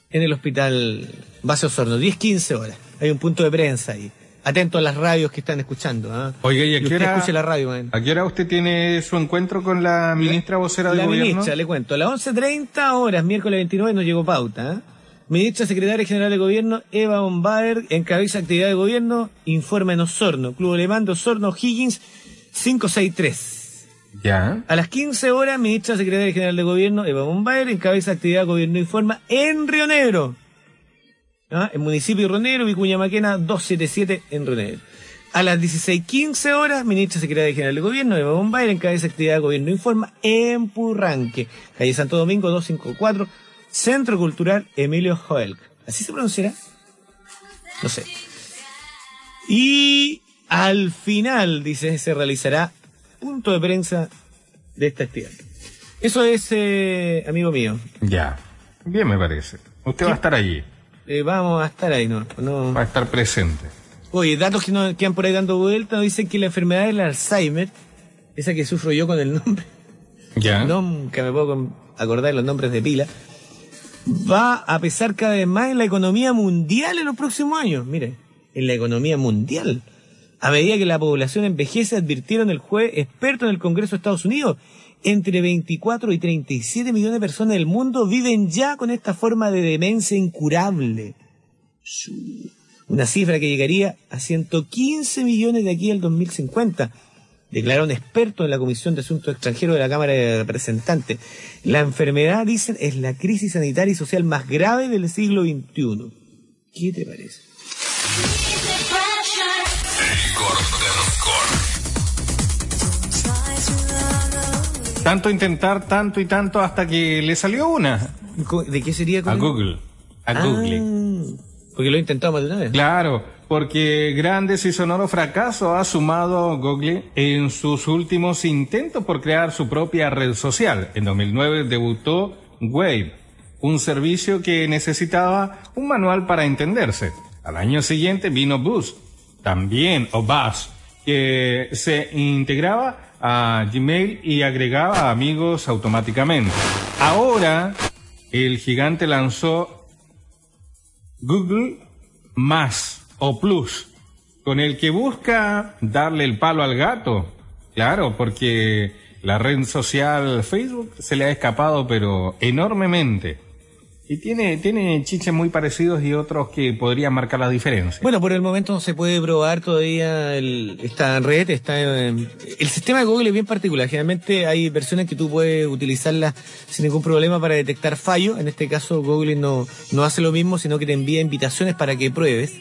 en el hospital base Osorno, 10-15 horas. Hay un punto de prensa ahí. Atento a las radios que están escuchando. ¿ah? Oiga, ¿y a qué hora- escuche la radio, man. ¿A qué hora usted tiene su encuentro con la ministra vocera del La gobierno? ministra, le cuento, a las 11.30 horas, miércoles 29, nos llegó pauta. ¿eh? Ministra Secretaria General de Gobierno, Eva Bombaer, encabeza actividad de gobierno, informa en Osorno, Club Alemán de Osorno, Higgins, 563. Ya. A las 15 horas, Ministra Secretaria General de Gobierno, Eva Bombaer, encabeza actividad de gobierno, informa en Río Negro. ¿Ah? En municipio de Río Negro, Vicuña Maquena, 277 en Río Negro. A las 16.15 horas, Ministra Secretaria General de Gobierno, Eva Bombaer, encabeza actividad de gobierno, informa en Purranque, calle Santo Domingo, 254, Centro Cultural Emilio Joelk. ¿Así se pronunciará? No sé. Y al final, dice, se realizará punto de prensa de esta actividad. Eso es, eh, amigo mío. Ya. Bien me parece. Usted va a estar allí. Eh, vamos a estar ahí, ¿no? no. Va a estar presente. Oye, datos que no quedan por ahí dando vueltas, nos dicen que la enfermedad del Alzheimer, esa que sufro yo con el nombre, Ya. nunca me puedo acordar de los nombres de pila, va a pesar cada vez más en la economía mundial en los próximos años. Mire, en la economía mundial. A medida que la población envejece, advirtieron el juez experto en el Congreso de Estados Unidos, entre 24 y 37 millones de personas del mundo viven ya con esta forma de demencia incurable. Una cifra que llegaría a 115 millones de aquí al 2050 declaró un experto en la Comisión de Asuntos Extranjeros de la Cámara de Representantes. La enfermedad, dicen, es la crisis sanitaria y social más grave del siglo XXI. ¿Qué te parece? Tanto intentar, tanto y tanto hasta que le salió una. ¿De qué sería? A con- Google. A Ah, Google. Porque lo he intentado más de una vez. Claro, porque grandes y sonoro fracaso ha sumado Google en sus últimos intentos por crear su propia red social. En 2009 debutó Wave, un servicio que necesitaba un manual para entenderse. Al año siguiente vino Buzz, también, o Buzz, que se integraba a Gmail y agregaba amigos automáticamente. Ahora, el gigante lanzó Google Más o Plus, con el que busca darle el palo al gato. Claro, porque la red social Facebook se le ha escapado, pero enormemente. Y tiene, tiene chiches muy parecidos y otros que podrían marcar la diferencia. Bueno, por el momento no se puede probar todavía el- esta red. Está en- el sistema de Google es bien particular. Generalmente hay versiones que tú puedes utilizarlas sin ningún problema para detectar fallos. En este caso, Google no, no hace lo mismo, sino que te envía invitaciones para que pruebes.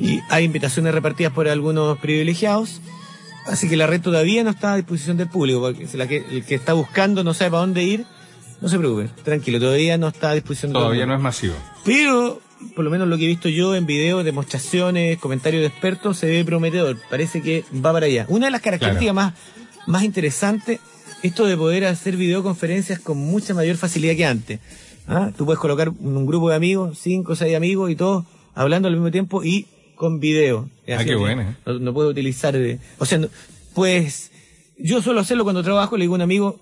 Y hay invitaciones repartidas por algunos privilegiados. Así que la red todavía no está a disposición del público. Porque el que está buscando no sabe para dónde ir, no se preocupe. Tranquilo, todavía no está a disposición de Todavía no es masivo. Pero, por lo menos lo que he visto yo en videos, demostraciones, comentarios de expertos, se ve prometedor. Parece que va para allá. Una de las características más, más interesantes, esto de poder hacer videoconferencias con mucha mayor facilidad que antes. ¿Ah? Tú puedes colocar un, grupo de amigos, cinco o seis amigos y todos hablando al mismo tiempo y con video. Ah, qué que bueno, ¿eh? No, no puedo utilizar, eh, o sea, no- pues, yo suelo hacerlo cuando trabajo, le digo a un amigo,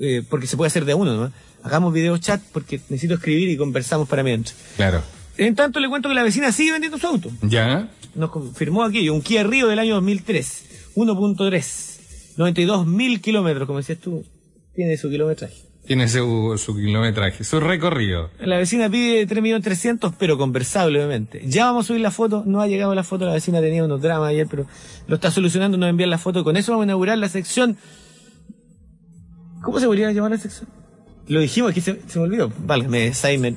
eh, porque se puede hacer de uno, ¿no? Hagamos video chat porque necesito escribir y conversamos para mientras. Claro. En tanto le cuento que la vecina sigue vendiendo su auto. ¿Ya? Nos confirmó aquí un Kia Río del año 2003, 1.3, 92 mil kilómetros, como decías tú, tiene su kilometraje. Tiene su, su kilometraje, su recorrido. La vecina pide 3.300.000, pero conversable, obviamente. Ya vamos a subir la foto, no ha llegado la foto, la vecina tenía unos dramas ayer, pero lo está solucionando, nos envían la foto. Con eso vamos a inaugurar la sección. ¿Cómo se podría llamar la sección? Lo dijimos, aquí se, se me olvidó. Válgame, Simon.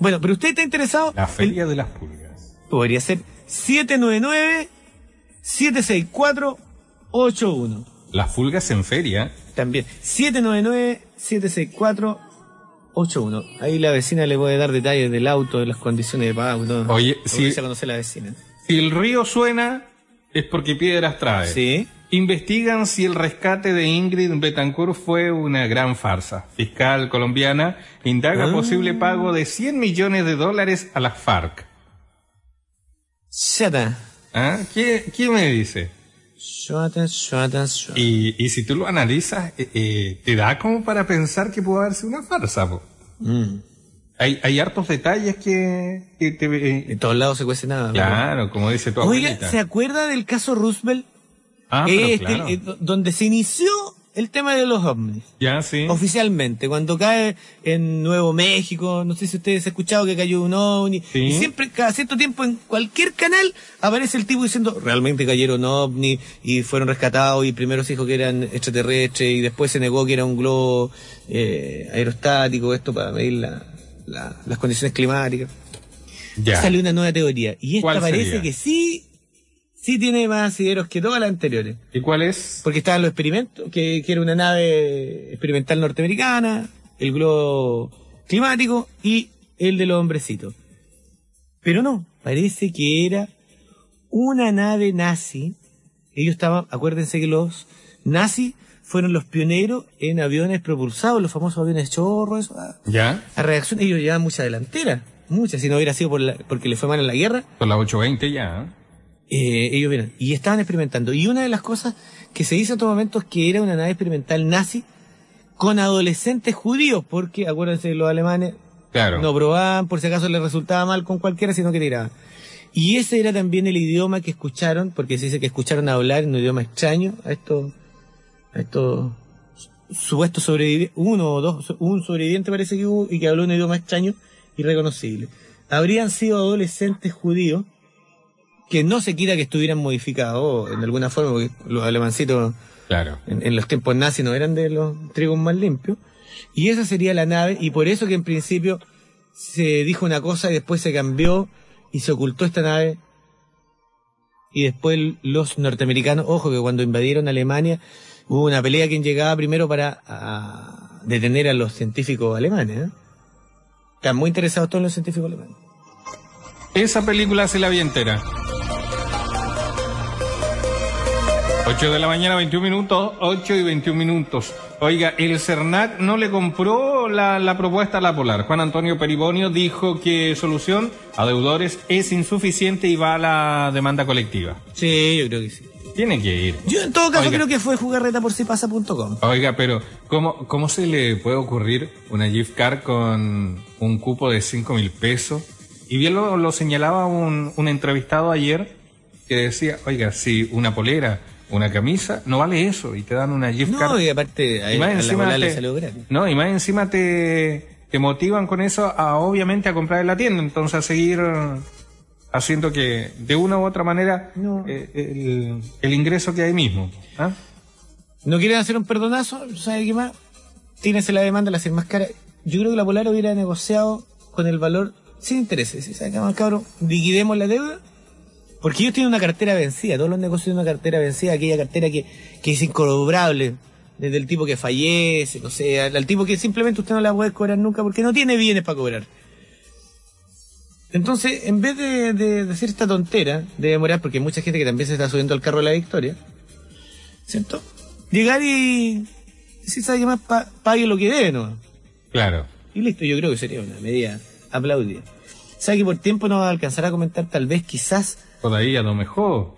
Bueno, pero usted está interesado. La feria de las pulgas. Podría ser 799-764-81. Las pulgas en feria. También. 799-764-81. Ahí la vecina le puede dar detalles del auto, de las condiciones de pago. todo. Oye, Lo si- que se conoce la vecina. Si el río suena, es porque piedras trae. Sí. Investigan si el rescate de Ingrid Betancourt fue una gran farsa. Fiscal colombiana indaga Ah. posible pago de 100 millones de dólares a las FARC. Shata. ¿Ah? ¿Qué, ¿Qué me dice? Y, y si tú lo analizas, eh, eh, te da como para pensar que pudo haber sido una farsa. Mm. Hay, hay hartos detalles que, que te... eh, De todos lados se cuece nada. claro, como dice tu Oiga, abuelita. ¿se acuerda del caso Roosevelt? Ah, Este, claro. eh, do- donde se inició el tema de los ovnis. Ya, sí. Oficialmente, cuando cae en Nuevo México, no sé si ustedes han escuchado que cayó un ovni, Sí. y siempre, cada cierto tiempo, en cualquier canal, aparece el tipo diciendo, realmente cayeron ovni, y fueron rescatados, y primero se dijo que eran extraterrestres, y después se negó que era un globo eh, aerostático, esto para medir la- la- las condiciones climáticas. Ya. Salió una nueva teoría, y esta ¿Cuál parece sería? que sí, sí tiene más asideros que todas las anteriores. ¿Y cuál es? Porque estaban los experimentos, que, que era una nave experimental norteamericana, el globo climático y el de los hombrecitos. Pero no, parece que era una nave nazi. Ellos estaban, acuérdense que los nazis fueron los pioneros en aviones propulsados, los famosos aviones chorro, eso, a, Ya. a reacción. Ellos llevaban mucha delantera, mucha, si no hubiera sido por la- porque le fue mal en la guerra, Son las 8.20 ya. Eh, ellos vieron, y estaban experimentando. Y una de las cosas que se dice en estos momentos es que era una nave experimental nazi con adolescentes judíos, porque acuérdense, los alemanes Claro. no probaban, por si acaso les resultaba mal con cualquiera, sino que tiraban. Y ese era también el idioma que escucharon, porque se dice que escucharon hablar en un idioma extraño a estos, a estos supuestos sobrevivientes, uno o dos, un sobreviviente parece que hubo y que habló un idioma extraño irreconocible. Habrían sido adolescentes judíos que no se quita que estuvieran modificados en alguna forma, porque los alemancitos Claro. en, en los tiempos nazis no eran de los trigos más limpios. Y esa sería la nave, y por eso que en principio se dijo una cosa y después se cambió y se ocultó esta nave. Y después los norteamericanos, ojo que cuando invadieron Alemania, hubo una pelea quien llegaba primero para a, detener a los científicos alemanes. ¿eh? Están muy interesados todos los científicos alemanes. Esa película se la vi entera. 8 de la mañana, 21 minutos, 8 y 21 minutos. Oiga, el CERNAC no le compró la, la propuesta a la Polar. Juan Antonio Peribonio dijo que solución a deudores es insuficiente y va a la demanda colectiva. Sí, yo creo que sí. Tiene que ir. Yo en todo caso Oiga. creo que fue jugarreta por si pasa.com. Oiga, pero ¿cómo, ¿cómo se le puede ocurrir una gift card con un cupo de 5 mil pesos? Y bien lo, lo señalaba un, un entrevistado ayer que decía, oiga, si una polera, una camisa, no vale eso y te dan una gift card. No, y aparte a, Y más a encima te-. No, y más encima te, te motivan con eso a obviamente a comprar en la tienda, entonces a seguir haciendo que de una u otra manera No. eh, el, el ingreso que hay mismo. ¿ah? ¿No quieren hacer un perdonazo? ¿Sabe qué más? Tírense la demanda, la hacen más cara. Yo creo que la Polar hubiera negociado con el valor sin intereses. ¿sí? ¿Sabe qué más, cabrón? Liquidemos la deuda. Porque ellos tienen una cartera vencida. Todos los negocios tienen una cartera vencida. Aquella cartera que, que es incobrable. Desde el tipo que fallece, no sé, al, al tipo que simplemente usted no la puede cobrar nunca porque no tiene bienes para cobrar. Entonces, en vez de, de, de hacer esta tontera de demorar, porque hay mucha gente que también se está subiendo al carro de la victoria, ¿cierto? Llegar y si sabe que más pa- pague lo que debe, ¿no? Claro. Y listo, yo creo que sería una medida aplaudida. Sabe que por tiempo no va a alcanzar a comentar, tal vez, quizás, Por ahí a lo mejor.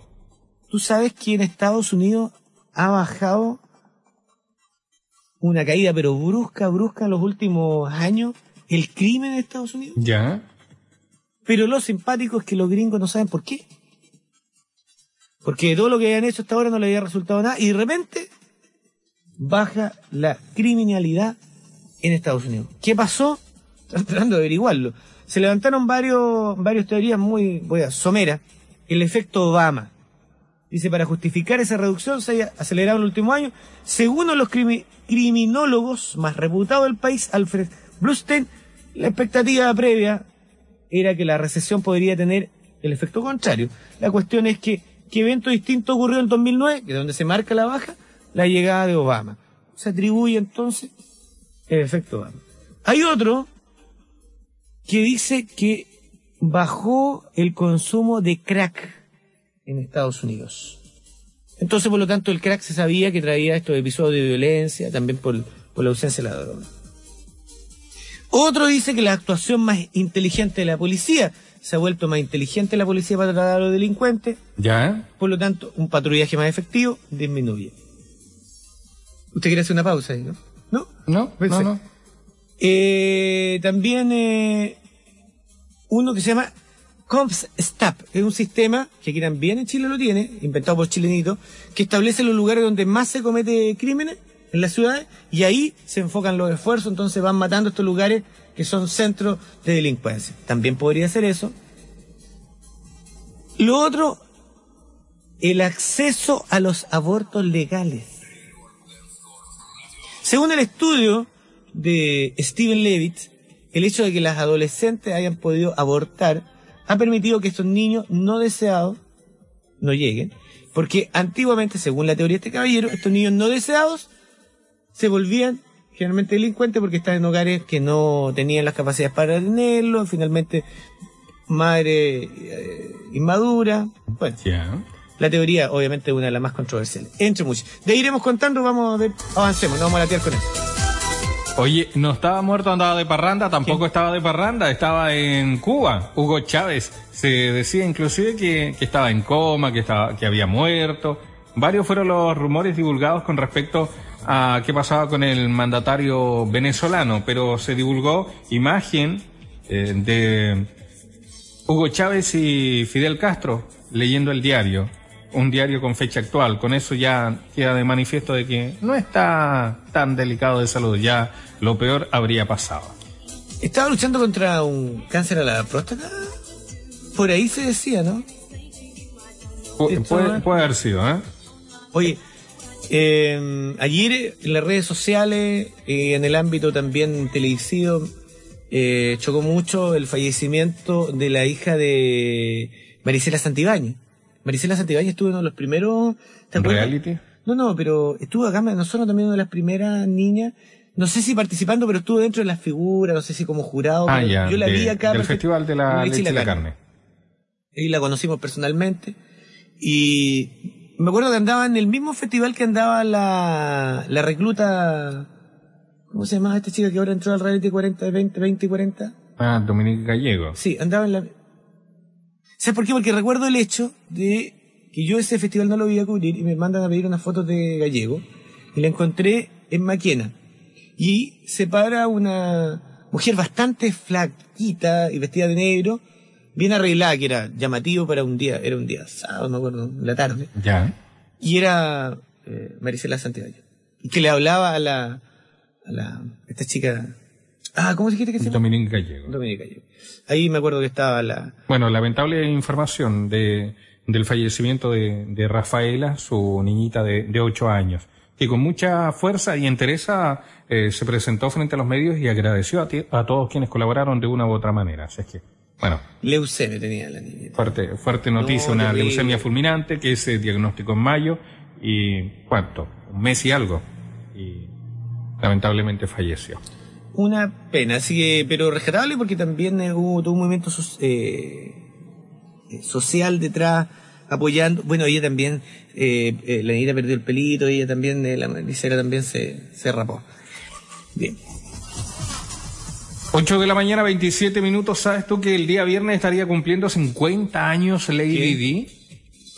tú sabes que en Estados Unidos ha bajado una caída, pero brusca, brusca en los últimos años, el crimen en Estados Unidos. Ya. Pero lo simpático es que los gringos no saben por qué. Porque todo lo que habían hecho hasta ahora no le había resultado nada y de repente baja la criminalidad en Estados Unidos. ¿Qué pasó? Están tratando de averiguarlo. Se levantaron varios, varias teorías muy voy a, someras. El efecto Obama. Dice, para justificar esa reducción se haya acelerado en el último año. Según los crimi- criminólogos más reputados del país, Alfred Blustein, la expectativa previa era que la recesión podría tener el efecto contrario. La cuestión es que, ¿qué evento distinto ocurrió en el 2009? Que es donde se marca la baja, la llegada de Obama. Se atribuye entonces el efecto Obama. Hay otro que dice que bajó el consumo de crack en Estados Unidos. Entonces, por lo tanto, el crack se sabía que traía estos episodios de violencia, también por, por la ausencia de la droga. Otro dice que la actuación más inteligente de la policía se ha vuelto más inteligente la policía para tratar a los delincuentes, Ya. por lo tanto, un patrullaje más efectivo disminuye. Usted quiere hacer una pausa ahí, ¿no? ¿No? No, no, no. Eh, también eh, uno que se llama CompStap, es un sistema que aquí también en Chile lo tiene, inventado por chilenitos, que establece los lugares donde más se comete crímenes en las ciudades y ahí se enfocan los esfuerzos, entonces van matando estos lugares que son centros de delincuencia. También podría ser eso. Lo otro, el acceso a los abortos legales. Según el estudio de Steven Levitt, el hecho de que las adolescentes hayan podido abortar ha permitido que estos niños no deseados no lleguen, porque antiguamente, según la teoría de este caballero, estos niños no deseados se volvían generalmente delincuentes porque estaban en hogares que no tenían las capacidades para tenerlo, finalmente madre eh, inmadura, bueno, la teoría, obviamente, es una de las más controversiales. Entre muchas. De iremos contando, vamos a ver, avancemos, no vamos a latear con eso. Oye, no estaba muerto, andaba de parranda, tampoco estaba de parranda, estaba en Cuba. Hugo Chávez se decía inclusive que, que estaba en coma, que estaba, que había muerto. Varios fueron los rumores divulgados con respecto a qué pasaba con el mandatario venezolano, pero se divulgó imagen eh, de Hugo Chávez y Fidel Castro leyendo el diario, un diario con fecha actual. Con eso ya queda de manifiesto de que no está tan delicado de salud, ya lo peor habría pasado. Estaba luchando contra un cáncer a la próstata. Por ahí se decía, ¿no? Pu- puede, haber sido, ¿eh? Oye, eh, ayer en las redes sociales y en el ámbito también televisivo eh, chocó mucho el fallecimiento de la hija de Marisela Santibáñez. Marisela Santibáñez estuvo uno de los primeros... ¿Reality? No, no, pero estuvo acá, nosotros también una de las primeras niñas, no sé si participando, pero estuvo dentro de las figuras, no sé si como jurado. Ah, ya, yo la de- vi acá. del Festival de la Leche y Leche y la Carne. y la conocimos personalmente. Y me acuerdo que andaba en el mismo festival que andaba la, la recluta, ¿cómo se llamaba esta chica que ahora entró al reality 40, 20, 20 y 40? Ah, Dominique Gallego. Sí, andaba en la... ¿Sabes por qué? Porque recuerdo el hecho de que yo ese festival no lo iba a cubrir y me mandan a pedir unas fotos de Gallego y la encontré en Maquena. Y se para una mujer bastante flaquita y vestida de negro, bien arreglada, que era llamativo para un día, era un día sábado, me acuerdo, en la tarde. Ya. Y era eh, Marisela Santiago. Y que le hablaba a la, a la, esta chica, ah, ¿cómo dijiste que se llama? Dominique Gallego. Ahí me acuerdo que estaba la, Bueno, lamentable información de, del fallecimiento de, de Rafaela, su niñita de, de 8 años, que con mucha fuerza y entereza eh, se presentó frente a los medios y agradeció a, ti- a todos quienes colaboraron de una u otra manera. Así es que, bueno, leucemia tenía la niña. fuerte, fuerte noticia, No, una leucemia fulminante que se diagnosticó en mayo y, ¿cuánto? Un mes y algo. Y lamentablemente falleció. Una pena, así que, pero rescatable porque también hubo todo un movimiento so- eh, eh, social detrás apoyando. Bueno, ella también, eh, eh, la niña perdió el pelito, ella también, la Maricela también se, se rapó. Bien. 8 de la mañana, 27 minutos. ¿Sabes tú que el día viernes estaría cumpliendo 50 años Lady Di?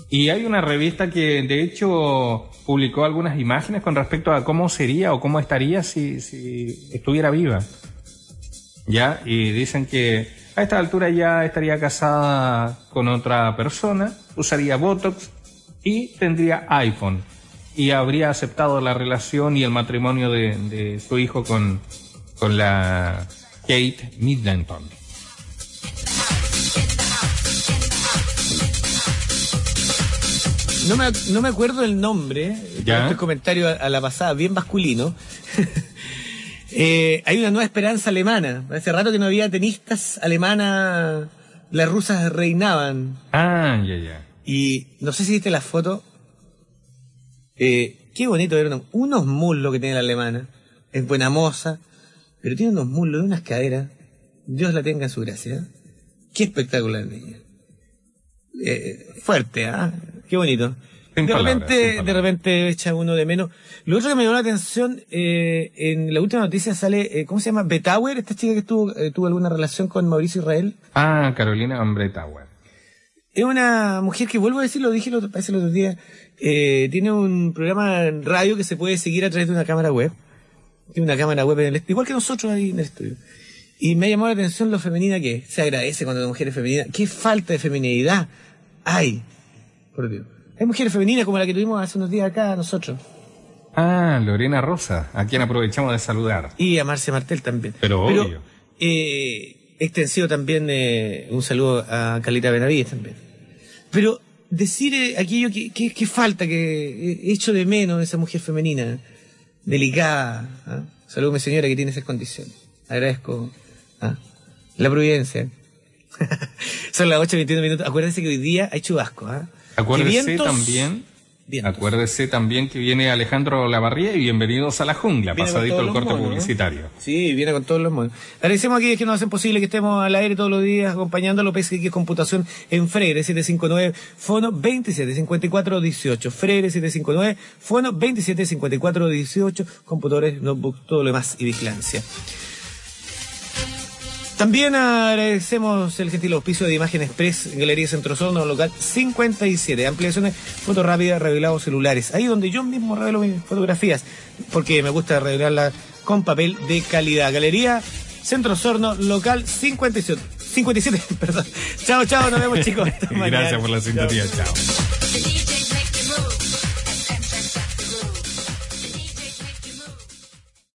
Y hay una revista que, de hecho, publicó algunas imágenes con respecto a cómo sería o cómo estaría si, si estuviera viva. Ya, y dicen que a esta altura ya estaría casada con otra persona, usaría Botox y tendría iPhone. Y habría aceptado la relación y el matrimonio de, de su hijo con, con la Kate Middleton. No me, no me acuerdo el nombre, Ya. este comentario a, a la pasada, bien masculino. Eh, hay una nueva esperanza alemana. Hace rato que no había tenistas alemanas, las rusas reinaban. Ah, ya, ya. Y no sé si viste la foto. Eh, qué bonito ver unos, muslos que tiene la alemana. Es buena moza, pero tiene unos muslos y unas caderas. Dios la tenga en su gracia. Qué espectacular, niña. Eh, fuerte, ¿ah? Qué bonito. Sin de palabras, repente, de repente echa uno de menos. Lo otro que me llamó la atención, eh, en la última noticia sale, eh, ¿cómo se llama? Betauer, esta chica que estuvo, eh, tuvo alguna relación con Mauricio Israel. Ah, Carolina Ambretauer. Es una mujer que, vuelvo a decir, lo dije el otro, el otro día, tiene un programa en radio que se puede seguir a través de una cámara web. Tiene una cámara web en el estudio, igual que nosotros ahí en el estudio. Y me ha llamado la atención lo femenina que es. Se agradece cuando una mujer es femenina. ¿Qué falta de feminidad hay? Por Dios. Hay mujeres femeninas como la que tuvimos hace unos días acá nosotros. Ah, Lorena Rosa, a quien aprovechamos de saludar. Y a Marcia Martel también. Pero obvio. eh, extensivo también eh, un saludo a Carlita Benavides también. Pero decir eh, aquello que, que, que falta, que he hecho de menos esa mujer femenina, delicada. ¿ah? Saludo a mi señora que tiene esas condiciones. Agradezco ¿ah? la providencia. Son las 8 21 minutos. Acuérdense que hoy día hay chubasco. ¿ah? Acuérdese también, vientos. acuérdese también que viene Alejandro Lavarría y bienvenidos a la jungla, Viene pasadito el corte monos, publicitario. Sí, viene con todos los modos. Agradecemos aquí que nos hacen posible que estemos al aire todos los días acompañándolo, pese que es computación en Freire 759, Fono 275418, Freire 759, Fono 275418, computadores, notebooks, todo lo demás y vigilancia. También agradecemos el gentil auspicio de Imagen Express Galería Centro Zorno, local 57. Ampliaciones, fotos rápidas, revelados celulares. Ahí donde yo mismo revelo mis fotografías, porque me gusta revelarlas con papel de calidad. Galería Centro Sorno, local 57. 57, perdón. Chao, chao, nos vemos chicos. Mañana. Gracias por la sintonía. Chao.